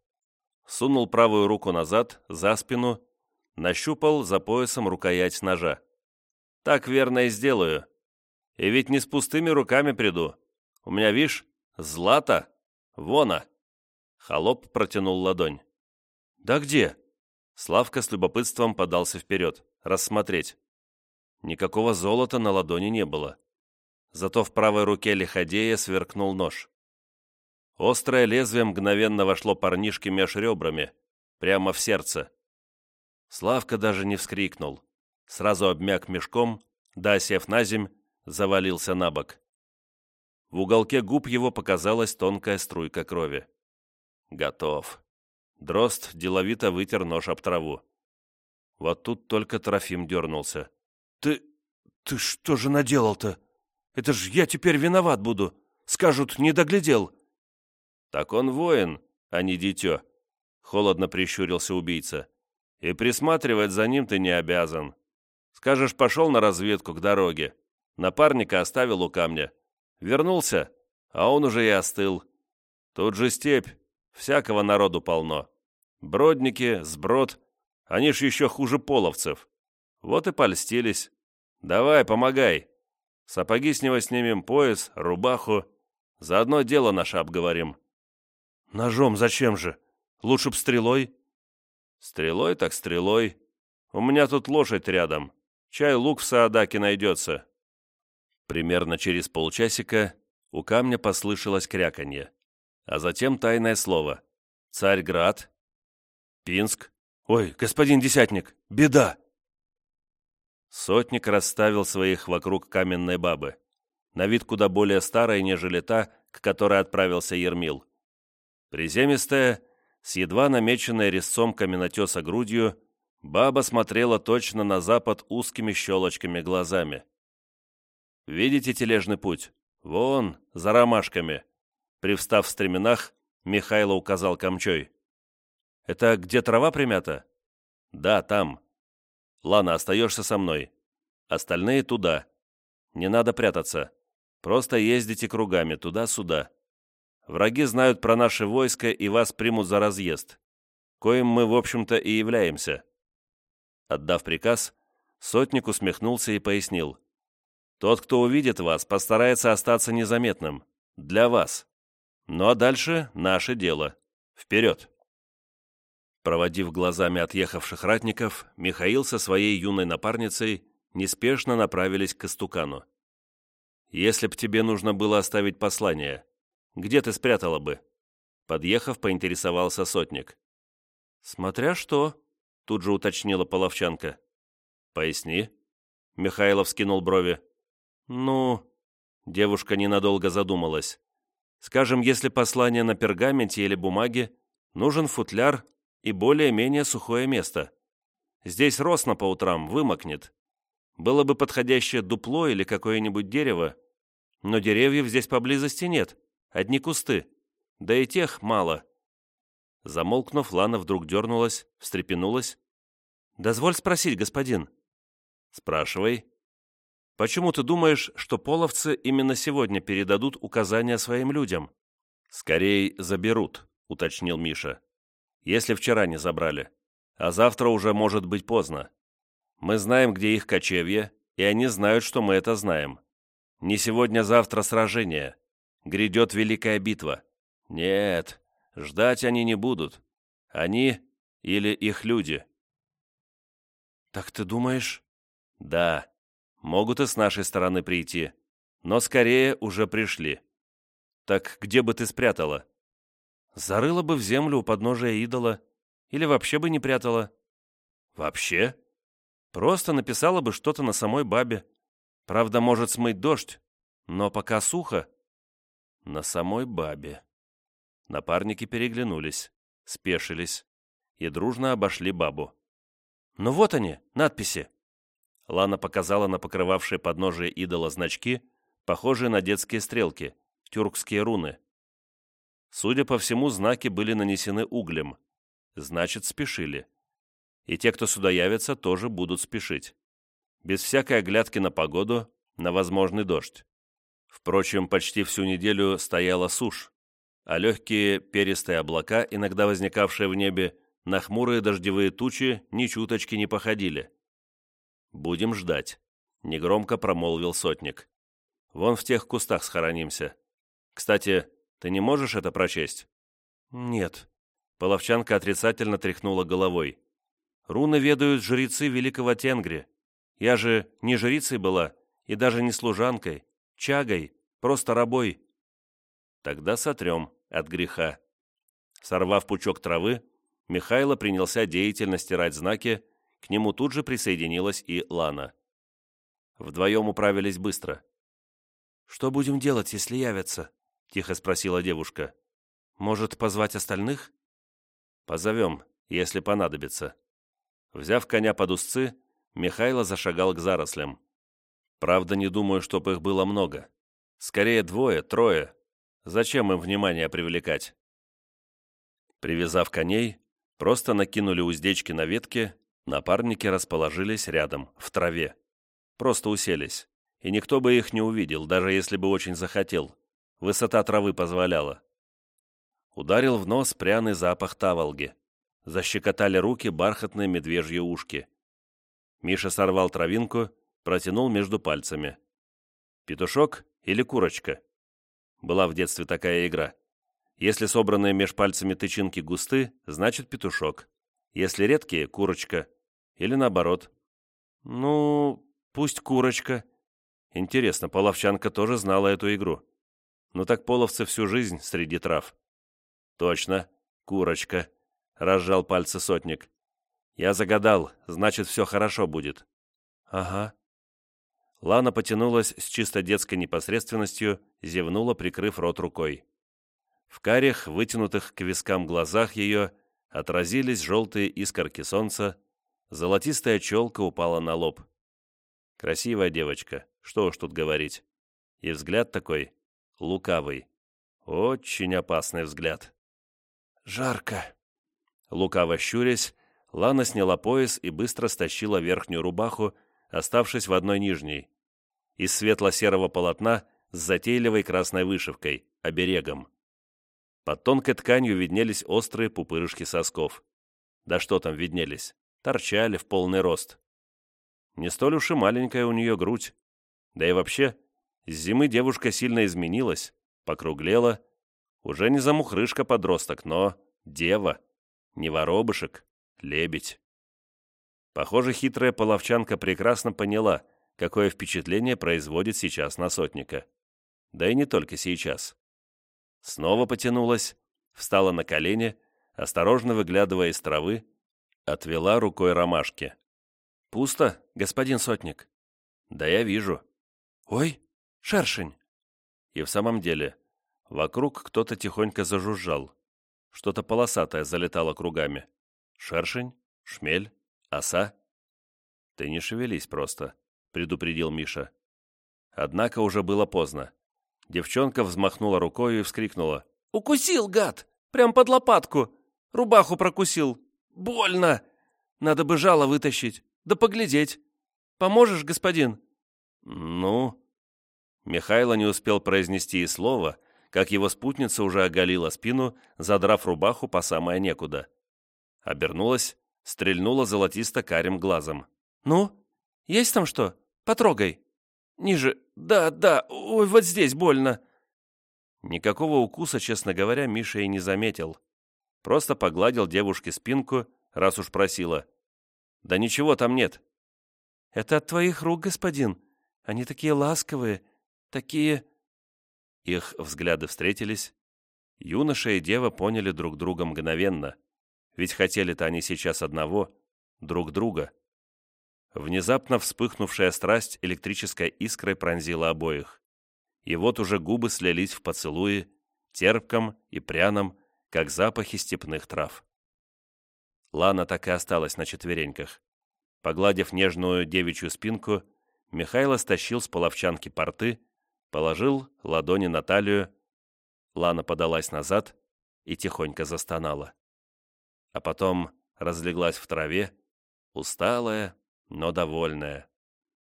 Сунул правую руку назад, за спину, нащупал за поясом рукоять ножа. Так верно и сделаю. И ведь не с пустыми руками приду. У меня, вишь, злато. Вона. Холоп протянул ладонь. «Да где?» Славка с любопытством подался вперед, рассмотреть. Никакого золота на ладони не было. Зато в правой руке лиходея сверкнул нож. Острое лезвие мгновенно вошло парнишке меж ребрами, прямо в сердце. Славка даже не вскрикнул сразу обмяк мешком, да, сев на земь, завалился на бок. В уголке губ его показалась тонкая струйка крови. Готов. Дрозд деловито вытер нож об траву. Вот тут только Трофим дернулся. «Ты... ты что же наделал-то? Это ж я теперь виноват буду. Скажут, не доглядел». «Так он воин, а не дитё», — холодно прищурился убийца. «И присматривать за ним ты не обязан. Скажешь, пошел на разведку к дороге. Напарника оставил у камня. Вернулся, а он уже и остыл. Тут же степь, всякого народу полно. Бродники, сброд, они ж еще хуже половцев. Вот и польстились. Давай, помогай. Сапоги с него снимем, пояс, рубаху. Заодно дело наше обговорим. Ножом зачем же? Лучше б стрелой. Стрелой так стрелой. У меня тут лошадь рядом. Чай лук в Саадаке найдется». Примерно через полчасика у камня послышалось кряканье, а затем тайное слово. «Царьград», «Пинск», «Ой, господин Десятник, беда!» Сотник расставил своих вокруг каменной бабы, на вид куда более старой, нежели та, к которой отправился Ермил. Приземистая, с едва намеченной резцом каменотеса грудью, Баба смотрела точно на запад узкими щелочками глазами. «Видите тележный путь? Вон, за ромашками!» Привстав в стременах, Михайло указал камчой. «Это где трава примята?» «Да, там. Лана, остаешься со мной. Остальные туда. Не надо прятаться. Просто ездите кругами, туда-сюда. Враги знают про наше войско и вас примут за разъезд. Коим мы, в общем-то, и являемся. Отдав приказ, сотник усмехнулся и пояснил. «Тот, кто увидит вас, постарается остаться незаметным. Для вас. Ну а дальше наше дело. Вперед!» Проводив глазами отъехавших ратников, Михаил со своей юной напарницей неспешно направились к истукану. «Если б тебе нужно было оставить послание, где ты спрятала бы?» Подъехав, поинтересовался сотник. «Смотря что», Тут же уточнила половчанка. «Поясни». Михайлов скинул брови. «Ну...» — девушка ненадолго задумалась. «Скажем, если послание на пергаменте или бумаге, нужен футляр и более-менее сухое место. Здесь росно по утрам, вымокнет. Было бы подходящее дупло или какое-нибудь дерево, но деревьев здесь поблизости нет, одни кусты, да и тех мало». Замолкнув, Лана вдруг дернулась, встрепенулась. «Дозволь спросить, господин». «Спрашивай». «Почему ты думаешь, что половцы именно сегодня передадут указания своим людям?» «Скорей заберут», — уточнил Миша. «Если вчера не забрали. А завтра уже может быть поздно. Мы знаем, где их кочевье, и они знают, что мы это знаем. Не сегодня-завтра сражение. Грядет великая битва. Нет, ждать они не будут. Они или их люди». «Так ты думаешь?» «Да, могут и с нашей стороны прийти, но скорее уже пришли. Так где бы ты спрятала?» «Зарыла бы в землю у подножия идола, или вообще бы не прятала». «Вообще?» «Просто написала бы что-то на самой бабе. Правда, может смыть дождь, но пока сухо». «На самой бабе». Напарники переглянулись, спешились и дружно обошли бабу. «Ну вот они, надписи!» Лана показала на покрывавшие подножие идола значки, похожие на детские стрелки, тюркские руны. Судя по всему, знаки были нанесены углем. Значит, спешили. И те, кто сюда явятся, тоже будут спешить. Без всякой оглядки на погоду, на возможный дождь. Впрочем, почти всю неделю стояла сушь, а легкие перистые облака, иногда возникавшие в небе, на хмурые дождевые тучи ни чуточки не походили. «Будем ждать», — негромко промолвил сотник. «Вон в тех кустах схоронимся. Кстати, ты не можешь это прочесть?» «Нет». Половчанка отрицательно тряхнула головой. «Руны ведают жрецы великого Тенгри. Я же не жрицей была, и даже не служанкой, чагой, просто рабой». «Тогда сотрем от греха». Сорвав пучок травы, Михайло принялся деятельно стирать знаки, к нему тут же присоединилась и Лана. Вдвоем управились быстро. «Что будем делать, если явятся?» — тихо спросила девушка. «Может, позвать остальных?» «Позовем, если понадобится». Взяв коня под узцы, Михайло зашагал к зарослям. Правда, не думаю, чтоб их было много. Скорее двое, трое. Зачем им внимание привлекать? Привязав коней, Просто накинули уздечки на ветки, напарники расположились рядом, в траве. Просто уселись. И никто бы их не увидел, даже если бы очень захотел. Высота травы позволяла. Ударил в нос пряный запах таволги. Защекотали руки бархатные медвежьи ушки. Миша сорвал травинку, протянул между пальцами. «Петушок или курочка?» Была в детстве такая игра. Если собранные меж пальцами тычинки густы, значит петушок. Если редкие – курочка. Или наоборот. Ну, пусть курочка. Интересно, половчанка тоже знала эту игру. Ну так половцы всю жизнь среди трав. Точно, курочка. Разжал пальцы сотник. Я загадал, значит, все хорошо будет. Ага. Лана потянулась с чисто детской непосредственностью, зевнула, прикрыв рот рукой. В карих, вытянутых к вискам глазах ее, отразились желтые искорки солнца, золотистая челка упала на лоб. Красивая девочка, что уж тут говорить. И взгляд такой, лукавый. Очень опасный взгляд. «Жарко!» Лукаво щурясь, Лана сняла пояс и быстро стащила верхнюю рубаху, оставшись в одной нижней. Из светло-серого полотна с затейливой красной вышивкой, оберегом. Под тонкой тканью виднелись острые пупырышки сосков. Да что там виднелись? Торчали в полный рост. Не столь уж и маленькая у нее грудь. Да и вообще, с зимы девушка сильно изменилась, покруглела. Уже не замухрышка-подросток, но дева. Не воробышек, лебедь. Похоже, хитрая половчанка прекрасно поняла, какое впечатление производит сейчас на сотника. Да и не только сейчас. Снова потянулась, встала на колени, осторожно выглядывая из травы, отвела рукой ромашки. «Пусто, господин сотник?» «Да я вижу». «Ой!» Шершень!» И в самом деле, вокруг кто-то тихонько зажужжал. Что-то полосатое залетало кругами. Шершень? Шмель? Оса? «Ты не шевелись просто», — предупредил Миша. Однако уже было поздно. Девчонка взмахнула рукой и вскрикнула. «Укусил, гад! Прям под лопатку! Рубаху прокусил! Больно! Надо бы жало вытащить, да поглядеть! Поможешь, господин?» «Ну?» Михайло не успел произнести и слова, как его спутница уже оголила спину, задрав рубаху по самое некуда. Обернулась, стрельнула золотисто-карим глазом. «Ну? Есть там что? Потрогай!» «Ниже. Да, да. Ой, вот здесь больно». Никакого укуса, честно говоря, Миша и не заметил. Просто погладил девушке спинку, раз уж просила. «Да ничего там нет». «Это от твоих рук, господин. Они такие ласковые, такие...» Их взгляды встретились. Юноша и дева поняли друг друга мгновенно. Ведь хотели-то они сейчас одного, друг друга. Внезапно вспыхнувшая страсть электрической искрой пронзила обоих. И вот уже губы слились в поцелуи, терпком и пряном, как запахи степных трав. Лана так и осталась на четвереньках. Погладив нежную девичью спинку, Михайло стащил с половчанки порты, положил ладони на талию. Лана подалась назад и тихонько застонала. А потом разлеглась в траве, усталая, но довольная.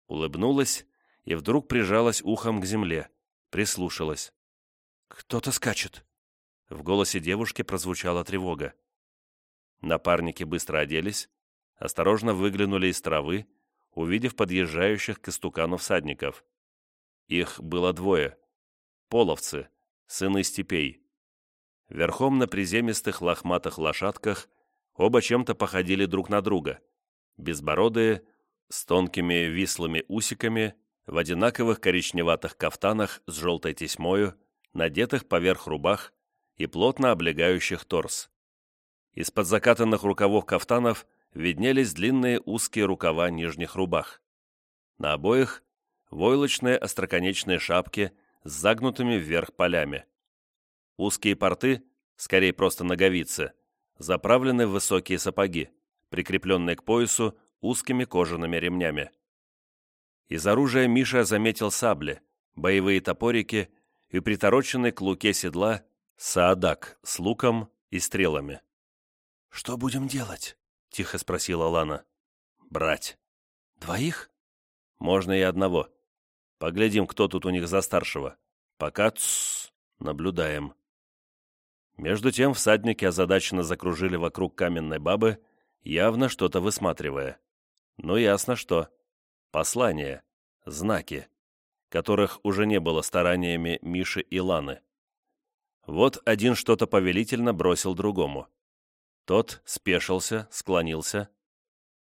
Улыбнулась и вдруг прижалась ухом к земле, прислушалась. «Кто-то скачет!» В голосе девушки прозвучала тревога. Напарники быстро оделись, осторожно выглянули из травы, увидев подъезжающих к истукану всадников. Их было двое. Половцы, сыны степей. Верхом на приземистых лохматых лошадках оба чем-то походили друг на друга — безбородые, с тонкими вислыми усиками, в одинаковых коричневатых кафтанах с желтой тесьмою, надетых поверх рубах и плотно облегающих торс. Из-под закатанных рукавов кафтанов виднелись длинные узкие рукава нижних рубах. На обоих войлочные остроконечные шапки с загнутыми вверх полями. Узкие порты, скорее просто ноговицы, заправлены в высокие сапоги прикрепленной к поясу узкими кожаными ремнями. Из оружия Миша заметил сабли, боевые топорики и притороченный к луке седла саадак с луком и стрелами. «Что будем делать?» — тихо спросила Лана. «Брать». «Двоих?» «Можно и одного. Поглядим, кто тут у них за старшего. Пока тссс, наблюдаем». Между тем всадники озадаченно закружили вокруг каменной бабы, явно что-то высматривая. Но ясно что. Послания, знаки, которых уже не было стараниями Миши и Ланы. Вот один что-то повелительно бросил другому. Тот спешился, склонился,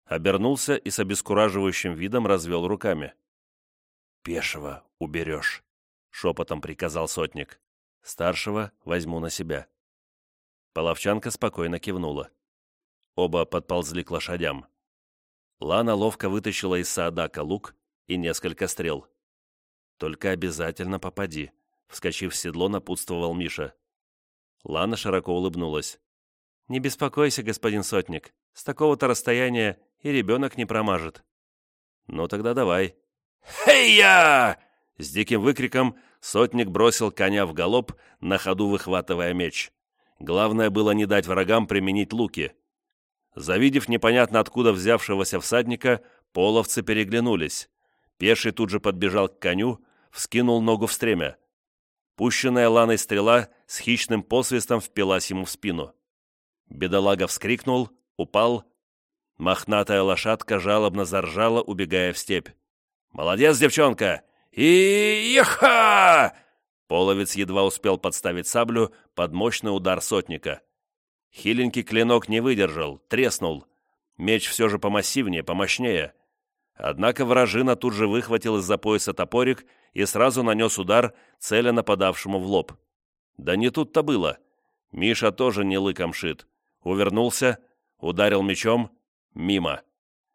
обернулся и с обескураживающим видом развел руками. «Пешего уберешь», — шепотом приказал сотник. «Старшего возьму на себя». Половчанка спокойно кивнула. Оба подползли к лошадям. Лана ловко вытащила из саадака лук и несколько стрел. «Только обязательно попади», — вскочив в седло, напутствовал Миша. Лана широко улыбнулась. «Не беспокойся, господин сотник. С такого-то расстояния и ребенок не промажет». «Ну тогда давай». «Хей-я!» С диким выкриком сотник бросил коня в галоп, на ходу выхватывая меч. Главное было не дать врагам применить луки. Завидев непонятно откуда взявшегося всадника, половцы переглянулись. Пеший тут же подбежал к коню, вскинул ногу в стремя. Пущенная ланой стрела с хищным посвистом впилась ему в спину. Бедолага вскрикнул, упал. Мохнатая лошадка жалобно заржала, убегая в степь. «Молодец, девчонка! И-еха!» Половец едва успел подставить саблю под мощный удар сотника. Хиленький клинок не выдержал, треснул. Меч все же помассивнее, помощнее. Однако вражина тут же выхватил из-за пояса топорик и сразу нанес удар, целя нападавшему в лоб. Да не тут-то было. Миша тоже не лыком шит. Увернулся, ударил мечом, мимо.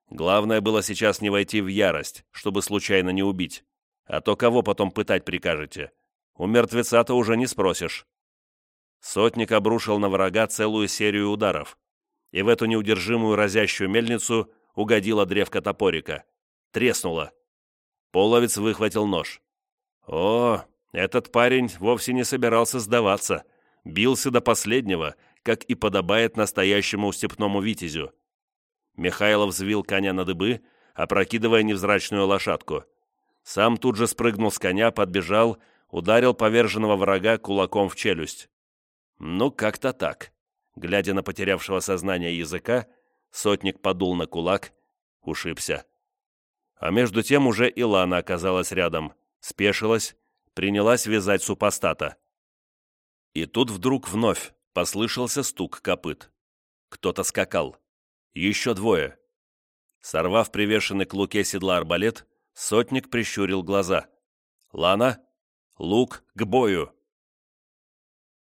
Главное было сейчас не войти в ярость, чтобы случайно не убить, А то кого потом пытать прикажете? У мертвеца-то уже не спросишь. Сотник обрушил на врага целую серию ударов, и в эту неудержимую разящую мельницу угодила древко топорика. Треснула. Половец выхватил нож. О, этот парень вовсе не собирался сдаваться. Бился до последнего, как и подобает настоящему степному витязю. Михайлов взвил коня на дыбы, опрокидывая невзрачную лошадку. Сам тут же спрыгнул с коня, подбежал, ударил поверженного врага кулаком в челюсть. Ну, как-то так. Глядя на потерявшего сознание языка, сотник подул на кулак, ушибся. А между тем уже Илана оказалась рядом, спешилась, принялась вязать супостата. И тут вдруг вновь послышался стук копыт. Кто-то скакал. Еще двое. Сорвав привешенный к луке седла арбалет, сотник прищурил глаза. «Лана, лук к бою!»